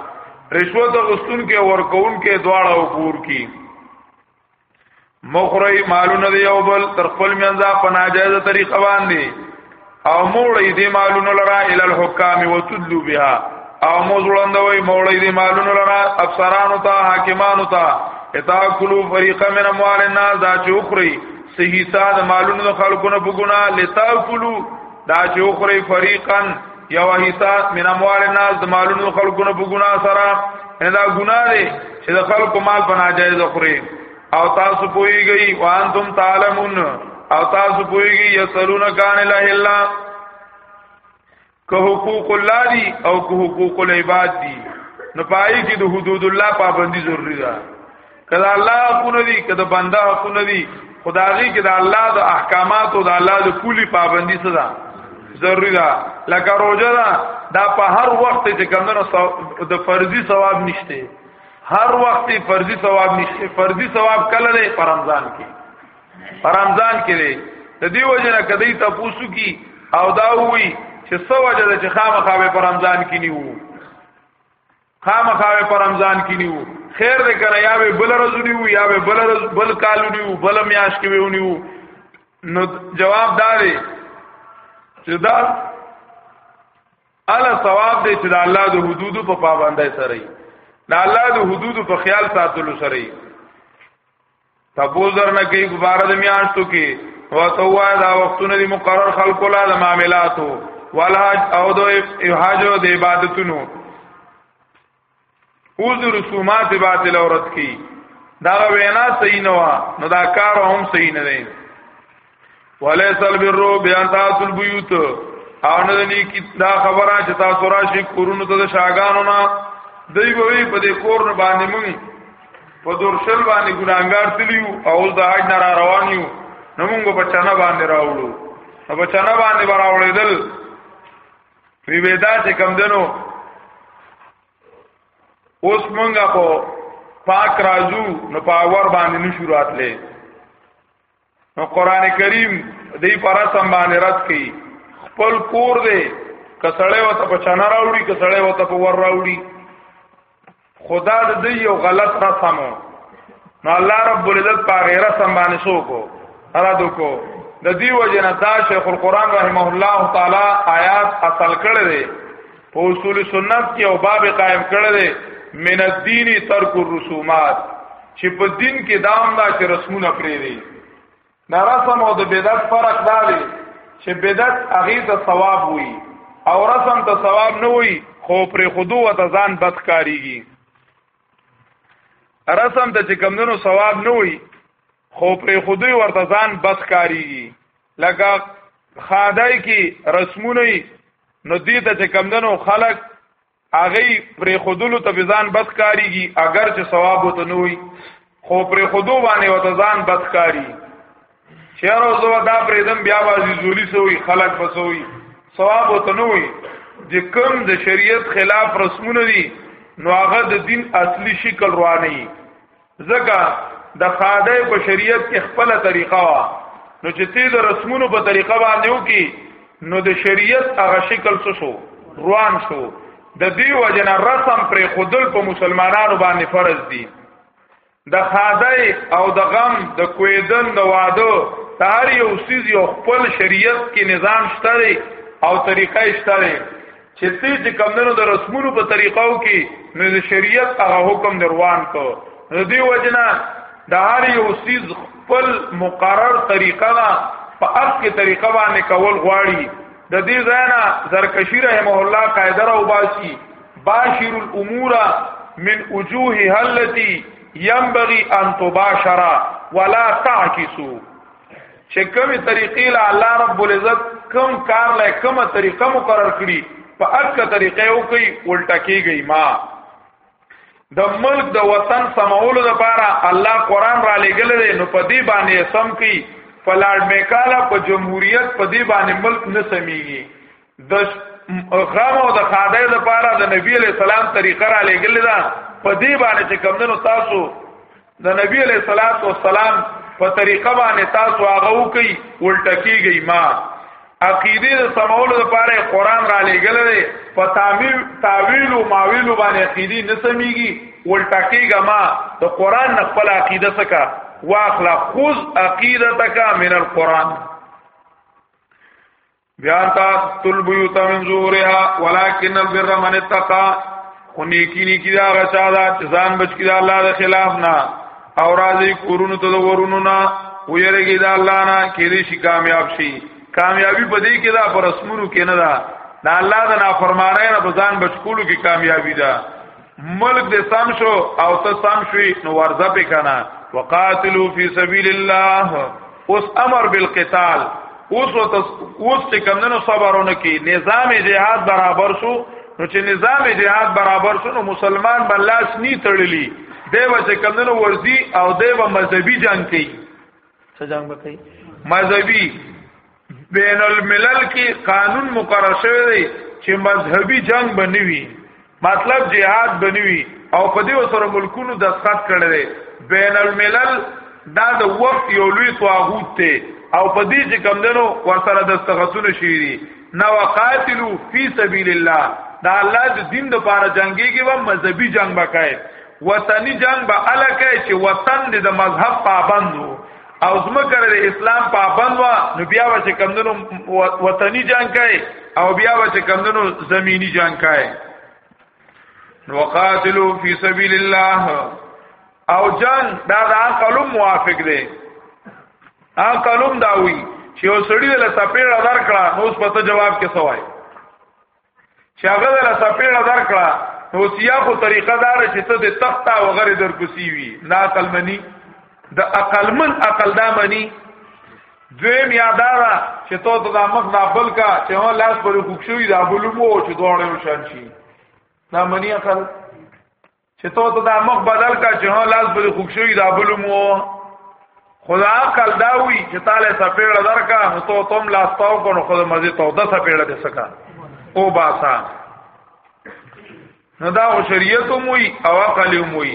رشوت غستون کې ور کون کې دواړه وګور کی مخری مالونه دی یو بل تر خپل منځه په ناجایزه طریقه باندې او موړی دی مالونه لرا ال الحکام وتدلو بها او موزړند وای موړی دی مالونه لرا افسرانو ته حاکمانو ته اتا کلو فریقه من اموال الناس دا چوخری صحیح ساده مالونه خلقونه بګونه لتا کلو دا چوخری فریقن یو حصہ من اموال الناس د مالونو خلکو نه په ګنا سره ان دا ګنا دی چې د خلکو مال په ناجایز خوري او تاسو پويږئ وانتم تعلمون او تاسو پويږئ یسلون کان الله الا که حقوق الله دی او که حقوق العباد دی نو پای کې د حدود الله پابندي ضروری ده کله الله حقونه دي کله بنده حقونه دي خدایي کې د الله د احکامات او د الله د کلی پابندي څه ده ضروری ده لکه روزه ده دا په هر وخت چې کمنو د فرضي ثواب نشته هر وخت فرضي ثواب نشته فرضي ثواب کله دی په رمضان کې په رمضان کې دی د دې وجه نه کدی تاسو کی او دا وی چې سو وجه چې خامخا په رمضان کې نیو خامخاوه پر رمضان کې نیو خیر دې کنه یا به بل ورځ نیو یا به بل ورځ بل کال نیو بل میاش کې ونیو نو جواب داري چې دا الا ثواب دې چې د الله د حدودو په پابندۍ سره وي د الله د حدودو په خیال ساتلو سره وي تپوز درنه کوي په بار د میاشتو کې او تو وای دا وختونه دي مقرر خلق لا د معاملاتو والحج او د حج او د عبادتونو او د رسومات باطل اورت کی دا وینا صحیح نه نو دا کار هم صحیح نه دی وليس البر بيان تاسو البيوت او نه دي کی دا خبره چې تاسو راشي کورونو ته شاګانو نه دوی به په دې کور نه باندې مونږ په دورشل باندې ګناګار تلیو او د حج نه را روان یو نو مونږ په چانه باندې راوړو او په چانه باندې راوړېدل وی ودا چې کم دنو اوس مونږه په پاک راځو نو پاور باندې نشو راتلې نو قران کریم دې پر سم باندې رات کی خپل کور دې کسړې وته په چانا راوړي کسړې وته په ور راوړي خدا دې یو غلط را سمو نو الله رب العزت په غیره سم باندې سو کو ارادو کو د دې وجنه دا شیخ القران رحمه الله تعالی آیات اصل کړی په اصول سنت کې او باب قائم کړی دی من الدین ترک الرسومات چې په دین کې دام دا چې رسمونه پرې دي دا رسم او د بدعت فرق دا دی چې بدعت هغه ته ثواب وي او رسم ته ثواب نه وي خو پر خودو او ځان بد کاریږي رسم ته چې کمندونو ثواب نه وي خو پر خودی ورته ځان بد کاریږي لکه خادای کی رسمونه نو دې ته چې کمندنو خلق هغه پر خودلو ته ځان بد کاریږي اگر چې ثواب وته نه وي خو پر خودو باندې وته ځان بد کاری چیرې زو دا پر دم بیا وازي زولي سوی خلق بسوي ثواب وته نه وي د کوم د شریعت خلاف رسمونه دي نو هغه د دین اصلي شکل رواني ځکه د خاده په شریعت کې خپل طریقه وا نو چې تی د رسمونو په طریقه باندې وکي نو د شریعت هغه شکل څه شو روان شو د دې وجنه رسم پر خودل په مسلمانانو باندې فرض دي د خاده او د غم د کویدن د واده تاری او سیز یو خپل شریعت کې نظام شته او طریقې شته چې ته چې کمندونو د رسمونو په طریقو کې نو د شریعت هغه حکم دروان کو نو دی وجنا د هر یو سیز خپل مقرر طریقه نه په اصل کې طریقه باندې کول غواړي د دې ځاینا زرکشی رحمه الله قاعده را وباسي باشر الامور من وجوهها التي ينبغي ان تباشر ولا تعكسوا چې کومه طریقې له الله رب العزت کم کار له کومه طریقه مقرر کړي په اکه طریقې او کوي الټا کیږي ما د ملک د وطن سمولو لپاره الله قران را لګل دی نو په دې باندې سم کوي فلاډ میکالا په جمهوریت په دې باندې ملک نه سميږي د غم او د خاده لپاره د نبی علی السلام طریقه را لګل دا په دې باندې چې کمندونو تاسو د نبی علی صلوات و سلام په طریقه باندې تاسو هغه وکي ولټه کیږي ما عقیده د سمول لپاره قران را لګل دی په تعمیل تعویل او ماویل باندې عقیده نه سميږي ولټه کیږي ما د قران نه خپل عقیده سکا واخلا خذ عقیدتک من القران بیا تا تل بیوت من زورها ولکن البر من اتقى خو نیکی نیکی دا غچا دا چې ځان بچ کړي الله د خلاف نه او راځي کورونو ته د ورونو نه ویریږي دا الله نه کېږي شي کامیاب شي کامیابی په دې کې دا پر اسمونو کې نه ده دا الله د نافرمانه نه بزان بچکولو کې کامیابی ده ملک دې سم شو او ته سم شوي نو ورځه پې کنه وقاتلو فی سبیل الله اوس امر بالقتال اوس اوس چې کمندونو صبرونه کې نظام جهاد برابر شو نو چې نظام جهاد برابر شو نو مسلمان بلاس نی تړلی دی و چې کمندونو ورزي او دی و مذهبي جنگ کوي څه جنگ کوي مذهبي بین الملل کې قانون مقرر شوی دی چې مذهبي جنگ بنوي مطلب جهاد بنوي او په دې سره ملکونو د خط کړل دی بین الملل دا د وخت یو لوی طاغوت ته او په دې چې کم دنو ورسره د استغاثونه شيري نو قاتلو فی سبیل الله دا الله د دین د پاره جنگيږي و مذهبي جنگ وکای وطني جنگ به الکه چې وطن د مذهب پابندو او زمکه د اسلام پابند وا نو بیا و چې کمندونو وطني جنگ کوي او بیا و چې کمندونو زمینی جنگ کوي نو قاتلو فی سبیل الله او جنگ دا د عقلم موافق دی عقلم دا وی چې یو سړی له سپېړه درکړه نو اوس پته جواب کې سوای چې هغه له سپېړه درکړه نو سیاقو طریقه دار چې ته د تخته وغیرہ درکوسی وی نا عقل منی د عقل من عقل دا منی دویم یادارا چې تو ته د مخ نه بل کا چې هو لاس پر کوښوي دا بلومو چې دوړې وشان شي نا منی عقل چې ته ته دا مخ بدل کا چې هو لاس بل خوښوي دا بل مو خدا عقل دا وی چې تعالی سپېړه درکا نو ته تم لاس تاو کو نو خود مزه ته د سپېړه دې سکا او باسا نو دا شریعت موي او عقل موي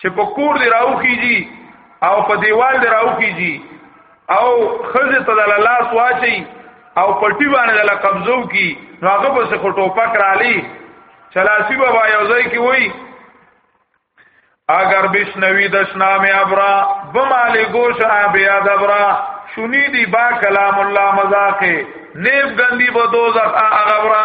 چې په کور دی راوخیږي او په دیوال دی راوخیږي او خزه ته د لاس واچي او پټي باندې د قبضو کی نو هغه په څه ټوپک رالی چلاسی بابا یو ځای کی وای اگر بشنوی دشنام ابرا بمالی گوش آبیاد ابرا شنیدی با کلام الله مزاقه نیب گندی با دوزخ آغبرا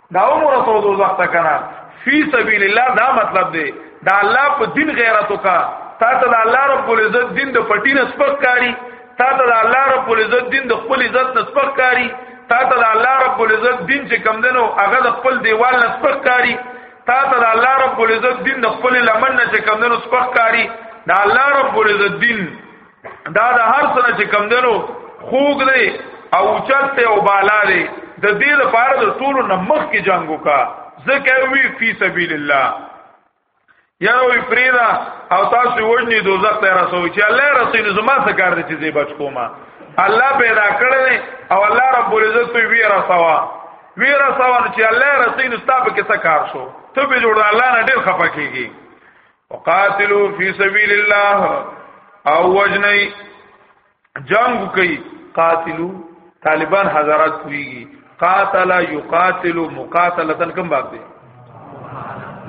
دا عمر ته دوزخ ته کنه فی سبیل الله دا مطلب دی دا الله په دین غیرت وکا تا ته دا الله رب العزت دین د پټی نه سپک کاری تا ته دا الله رب العزت دین د خپل عزت نه سپک کاری تا ته دا الله رب العزت دین چې کم دنو هغه د خپل دیوال نه سپک کاری تا ته دا الله رب العزت دین د خپل لمن نه چې کم دنو سپک کاری دا الله رب العزت دین دا د هر څه چې کم دنو خوګ دی او چلته او بالا دی د دې لپاره د ټولو نمخ کې جنگ وکا ځکه وی فی سبیل الله یا وی فریدا او تاسو وژنی دوزخ ته رسو چې الله رسول زما څخه کار دي چې زی بچ کوما الله پیدا کړل او الله رب العزت په وی رسوا وی رسوا چې الله رسول ستاسو کې څه کار شو ته به جوړ الله نه ډیر خپه کیږي وقاتلو فی سبیل الله او وجنی جنگ کوي قاتلو طالبان حضرات کوي قاتل یقاتل مقاتله کم باب دی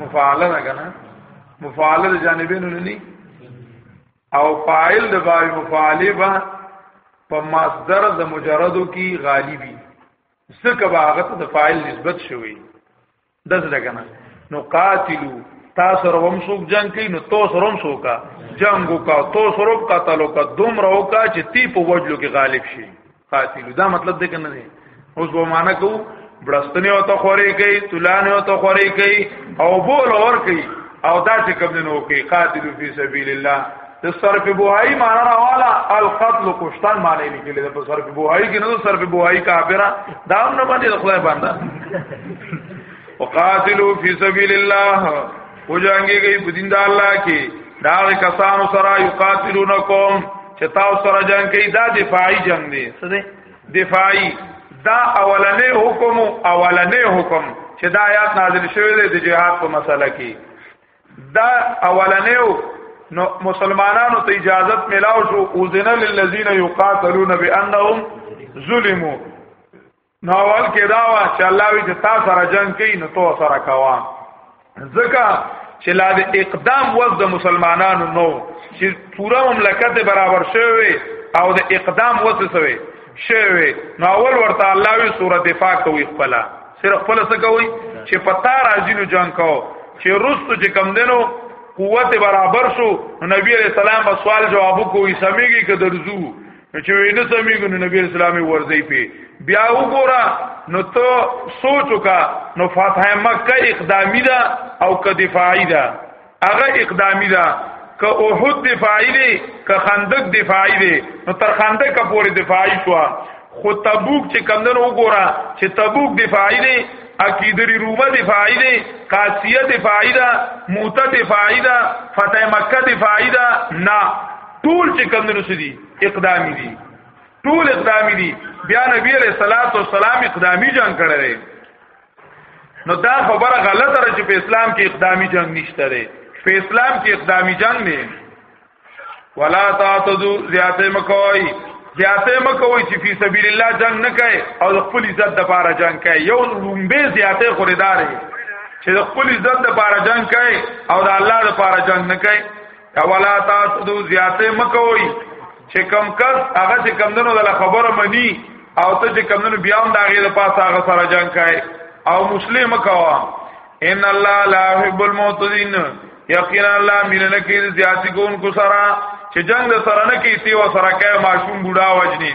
مفاعله نه کنه مفاعله د جانبینو نه ني او فاعل د باب مفاعله با په مصدر د مجردو کې غالبي څکه باغت د فاعل نسبت شوی دز دغنا نو قاتلو تاسو روم سوق جنگ کوي نو تاسو روم سوقا جنگ وکا تاسو روب قتل وکا دوم رو کا چې تی په وجلو کې غالب شي قاتلو دا مطلب دی کنه دی اوس به معنا کو بلستنی او ته خوري کوي تولانه او ته خوري کوي او بول اور کوي او دا چې کوم نه وکي قاتلو فی سبیل الله د صرف بوهایی معنا راواله القتل کوشتن معنی لیکل د صرف بوهایی کې نه د صرف بوهایی کافرا دا هم نه باندې خدای باندې وقاتلوا فی سبیل الله وجنګي گئی په دین د الله کې دا کسان سره یقاتلونکم چې تاسو سره جنگ کوي دا دفاعي جنگ دی څه دی دفاعي دا اولنې حکم اولنې حکم چې دا آیات نازل شوی دی د جهاد په مسله کې دا اولنیو نو مسلمانانو ته اجازه ملاو شو اوذن للذین یقاتلون بانهم ظلموا نو اول کې دا وا چې الله وی چې تاسو سره جنگ کوي نو تو سره کوا ځکه چې لا د اقدام وز د مسلمانانو نو چې پورا مملکت برابر شوی او د اقدام وس شوی شوی نو اول ورته الله وی سوره دفاع کوي خپل سر خپل څه کوي چې پتا راځي نو جنگ کو چې رستو چې کم دینو قوت برابر شو نو نبی علیہ السلام په سوال جواب کوي سميږي که درځو نو چې وینې سميږي نو نبی علیہ السلام ورځي پی بیا وګوره نو ته سوچ وکا نو فاتحه مکه اقدامی ده او که دفاعی ده هغه اقدامی ده که احد دفاعی دی که خندق دفاعی دی نو تر خندق پورې دفاعی شو خو تبوک چې کمندن وګوره چې تبوک دفاعی دی عقیدری رومه دفاعی دی قاسیه دفاعی ده موته دفاعی ده فتح مکه دفاعی ده نه ټول چې کمندن سدي اقدامی دي ټول اقدامی دي بیا نبی علیہ الصلوۃ والسلام اقدامی جنگ کړی نو دا خبره غلطه ده چې په اسلام کې اقدامي جنگ نشته دی په اسلام کې اقدامي جنگ نه ولا تعتدو زیاته مکوئ زیاته مکوئ چې په سبیل الله جنگ نه کوي او خپل عزت د پاره جنگ کوي یو لومبه زیاته خریدار چې خپل عزت د پاره جنگ کوي او د الله د پاره جنگ نه کوي اولا تا تدو زیاته مکوي چې کم کس هغه چې کم دنو د خبره مني او ته چې کم دنو بیا هم دا غیر پاسه هغه سره جنگ کوي او مسلم کوا ان الله لا يحب المعتدين یقینا الله مینه کوي زیاتی کوونکو سره چې جنگ سره نه کوي تی و سره کوي معصوم بوډا وجنی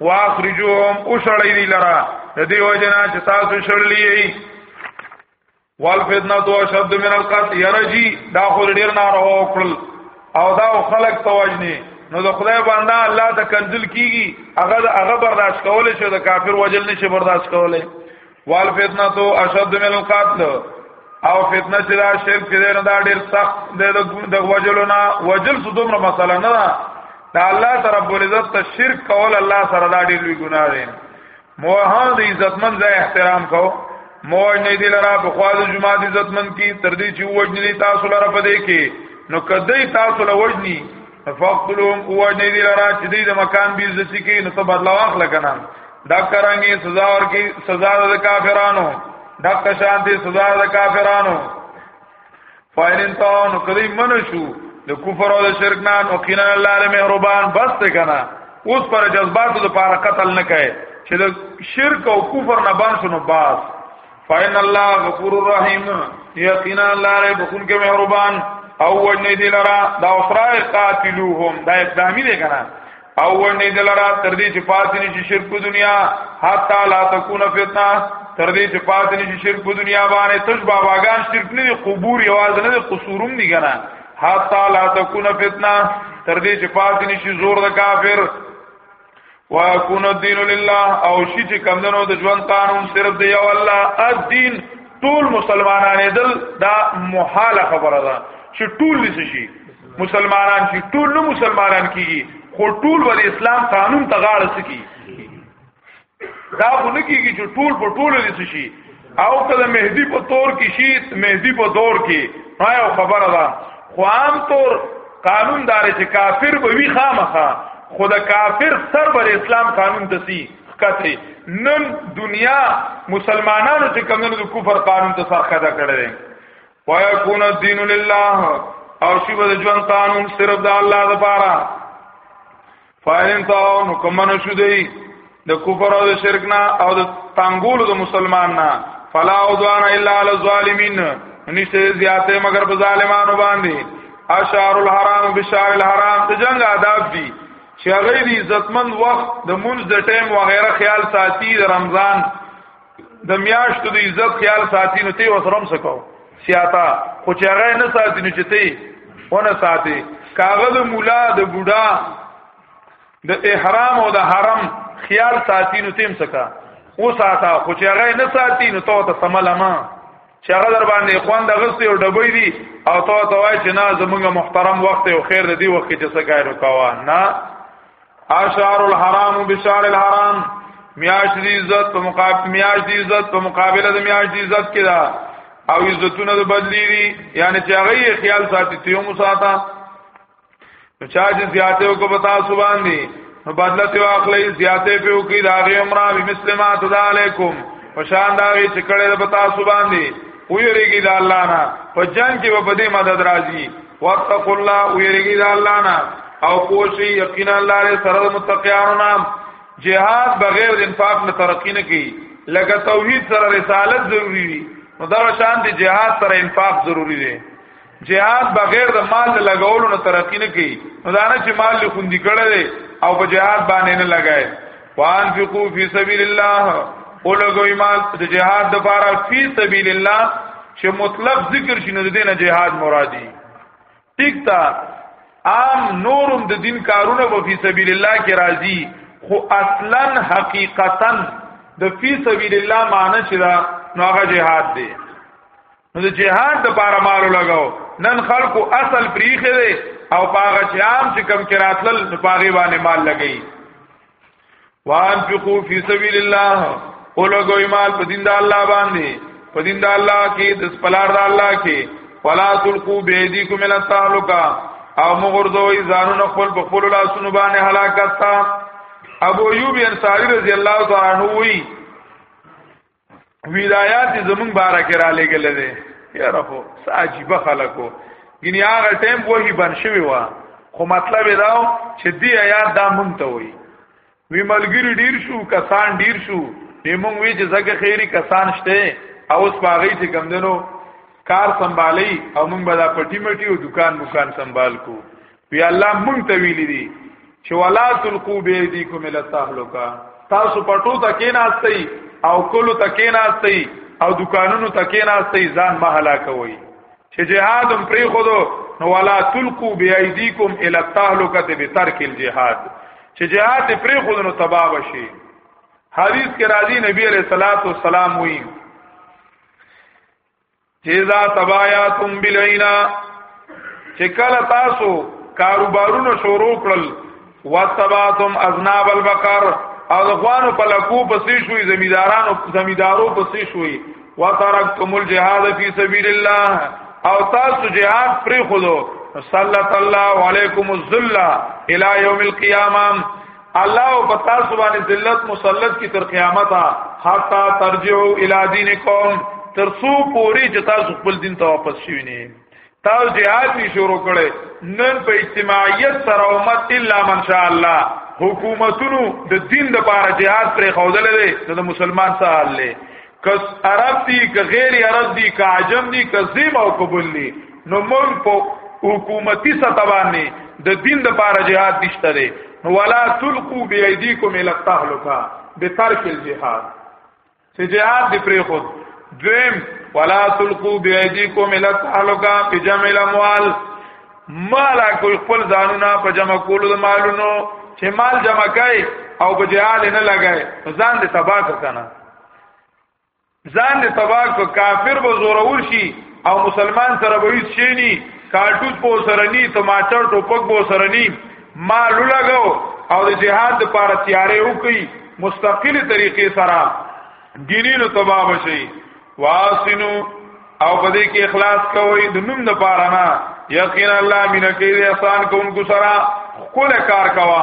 واخرجوهم او شړی دی لرا د دې وجنا چې تاسو شړلې والفتنه تو شد من القتل يرجي دا خو ډیر ناروا وکړل او دا خلق توجني نو د خدای بنده الله ته کنزل کیږي هغه هغه برداشت کول شي د کافر وجل نشي برداشت کولای وال فتنه تو اشد من القتل او فتنه چې دا شرک چې نه دا ډیر سخت دی د وجلو نه وجل څه دومره مسله نه ده دا الله تعالی رب العزت ته شرک کول الله سره دا ډیر لوی ګناه دی موهان د عزتمن ځای احترام کو موج نه دی لرا په خوا د جمعه د عزتمن کی تر دې چې وجنی تاسو لره پدې کې نو کدی تاسو له وجنی فقتلهم اوجنی دی لرا چې دی د مکان بی عزتی کې نو ته بدلا واخل کنه دا کرانګي سزا ورکی سزا د کافرانو دا شانتی سزا د کافرانو فاینن تاون کدی منو شو د کفر او د شرک نه او کینا الله له مهربان بس ته کنه اوس پر جذباتو د پاره قتل نه کړي چې د شرک او کفر نه باندې نو باس فإن الله غفور رحیم یقینا الله له بخون کې مهربان او وجنې دي لرا دا اوسره قاتلوهم دا اسلامي دی کنه او وجنې دي لرا تر دې چې پاتې نشي شرک په دنیا حتا لا تکونه فتنه تر دې چې پاتې نشي شرک په دنیا باندې تش باباګان شرک نه دي قبور یواز نه دي قصورم دي کنه حتا لا تکونه فتنه تر دې چې پاتې نشي زور د کافر واكون الدين لله او شي چې کمندونو د ژوند قانون صرف دی او الله الدين ټول مسلمانان دل دا محاله خبره ده چې ټول لسی شي مسلمانان چې ټول نو مسلمانان کیږي خو ټول ول اسلام قانون ته غاړه سکی دا خو نه کیږي چې ټول په ټول لسی شي او کله مهدی په تور کې شي مهدی په دور کې رايو خبره ده خو عام طور قانون دار چې کافر به وی خامخه خود کافر سر بر اسلام قانون دسی کتری نن دنیا مسلمانانو چې کمنو د کفر قانون ته سر خدا کړی ويكون الدين لله او شی به ژوند قانون صرف د الله لپاره فاین تا نو کمنه شو دی د کفر او د شرک نه او د تنګولو د مسلمان نه فلا عدوان الا علی الظالمین نشته زیاته مگر په ظالمانو باندې اشعار الحرام بشعار الحرام ته جنگ آداب دي چې هغه دې عزتمن وخت د منځ د ټیم وغیرہ خیال ساتي د رمضان د میاشتو د عزت خیال ساتي نو ته وسرم سکو سیاتا خو چې هغه نه ساتي نو چې ته ونه ساتي کاغذ مولا د بوډا د احرام او د حرم خیال ساتي نو تیم سکا او ساته خو چې هغه نه ساتي نو ته ته سملما چې هغه در باندې خوان د غسې او ډبې دي او ته ته وای چې نه زمونږ محترم وخت او خیر دې وخت چې څه کارو کاوه نه اشعار الحرام بشار الحرام میاش دی عزت په مقابل میاش دی عزت په مقابله د میاش دی عزت کې دا او عزتونه د بدلی دي یعنی چې هغه خیال ساتي ته یو مساته نو چا چې زیاته او کو بتا سبحان دی نو بدله ته واخلې زیاته په او کې داغه عمره بمسلمات علیکم پشان داغه چې کړه د بتا سبحان دی ویریږي د الله نه په جنگ کې به بده مدد راځي واتقوا الله ويرګي د الله نه او پوښي یقینا الله له سره متقینانو نام جهاد بغیر د انفاق نه ترقی نه کوي لکه توحید سره رسالت ضروری وي نو دا شان د جهاد سره انفاق ضروری دی جهاد بغیر د مال نه لګولو نه ترقی نه کوي نو دا نه چې مال له خوندې کړي او په جهاد باندې نه لګای وانفقوا فی سبیل الله اولګوی مال د جهاد د پاره فی سبیل الله چې مطلق ذکر شینو د دینه جهاد مرادی ټیک تا عام نورم د دین کارونه په فی سبیل الله کې راځي خو اصلا حقیقتا د فی سبیل الله معنی چې دا نو هغه جهاد دی نو د جهاد د پاره مالو لګاو نن خلکو اصل پریخه دی او پاغه چې عام چې کم کې راتلل نو پاغه باندې مال لګی وانفقوا فی سبیل الله او لګوي مال په دین د الله باندې په دین د الله کې د سپلار د الله کې ولا تلقوا بيديكم الى التهلكه او مغردوي ځانونه خپل په خپل لاسونو باندې هلاکت تا ابو ایوب انصاری رضی الله تعالی عنہ وی ولایات زمون بارک را لګل دي یاره خو عجیب خلکو ګنی هغه ټیم وਹੀ بن شوی و خو مطلب دا چې دی آیات دا مونږ ته وایي وی ملګری ډیر شو کسان ډیر شو نیمون وی چې زګه خیری کسان شته او اوس باغی چې کم دنو کار سنبالی او مونږ به دا پټی مټی او دکان مکان سنبال کو وی الله مونږ ته ویلي دي چې ولا تلقو بيديکم الى التهلكه تاسو پټو ته کې ناستئ او کولو ته کې ناستئ او دکانونو ته کې ناستئ ځان ما هلاکوي چې جهاد هم پری خودو نو ولا تلقو بيديکم الى التهلكه بترك الجهاد چې جهاد پری خودو نو تباہ وشي حدیث کې راځي نبی عليه الصلاه والسلام وی اذا تبايعتم بالعينا چې کله تاسو کاروبارونه شروع کړل واتبعتم اذناب البقر او غوانو په لکو پسې شوې زمیدارانو زمیدارو پسې شوې وترکتم الجهاد فی سبیل الله او تاسو جهاد پرې خودو صلی الله علیکم الذل الی یوم القیامه الله او پتا سبحانه ذلت مسلط کی تر قیامت حتا ترجعو الی دینکم تر سو پوری چې تاسو خپل دین ته واپس شوی نه تاسو جهاد می شروع کړي نن په اجتماعیت سره امت الا من شاء الله حکومتونو د دین د پاره جهاد پر خودلې ده د مسلمان سره حل کس عرب دی که غیر عرب دی که عجم دی که زیم او قبول دی نو مونږ په حکومتي سطح باندې د دین د پاره جهاد نشته دی نو ولا تلقوا بأيديكم الى التهلكه بترك الجهاد چې جهاد دی پرې خود دویم ولا تلقوا بأيديكم الى التهلكه بجمع الاموال مالا کوئی خپل ځانونه په جمع کولو د مالونو چې مال جمع کړي او په جهاد نه لګای ځان دې تباہ کنه ځان دې تباہ کو کافر به زورور شي او مسلمان سره به هیڅ شي ني کارټوس په سره ني تماچر ټوپک به سره ني مال لګاو او د جهاد لپاره تیارې وکي مستقلی طریقې سره دیني نو تباہ شي واسنو او بده کې اخلاص کوي د نوم د پاره نه یقینا الله مینه کوي احسان کوونکو سره خپل کار کوا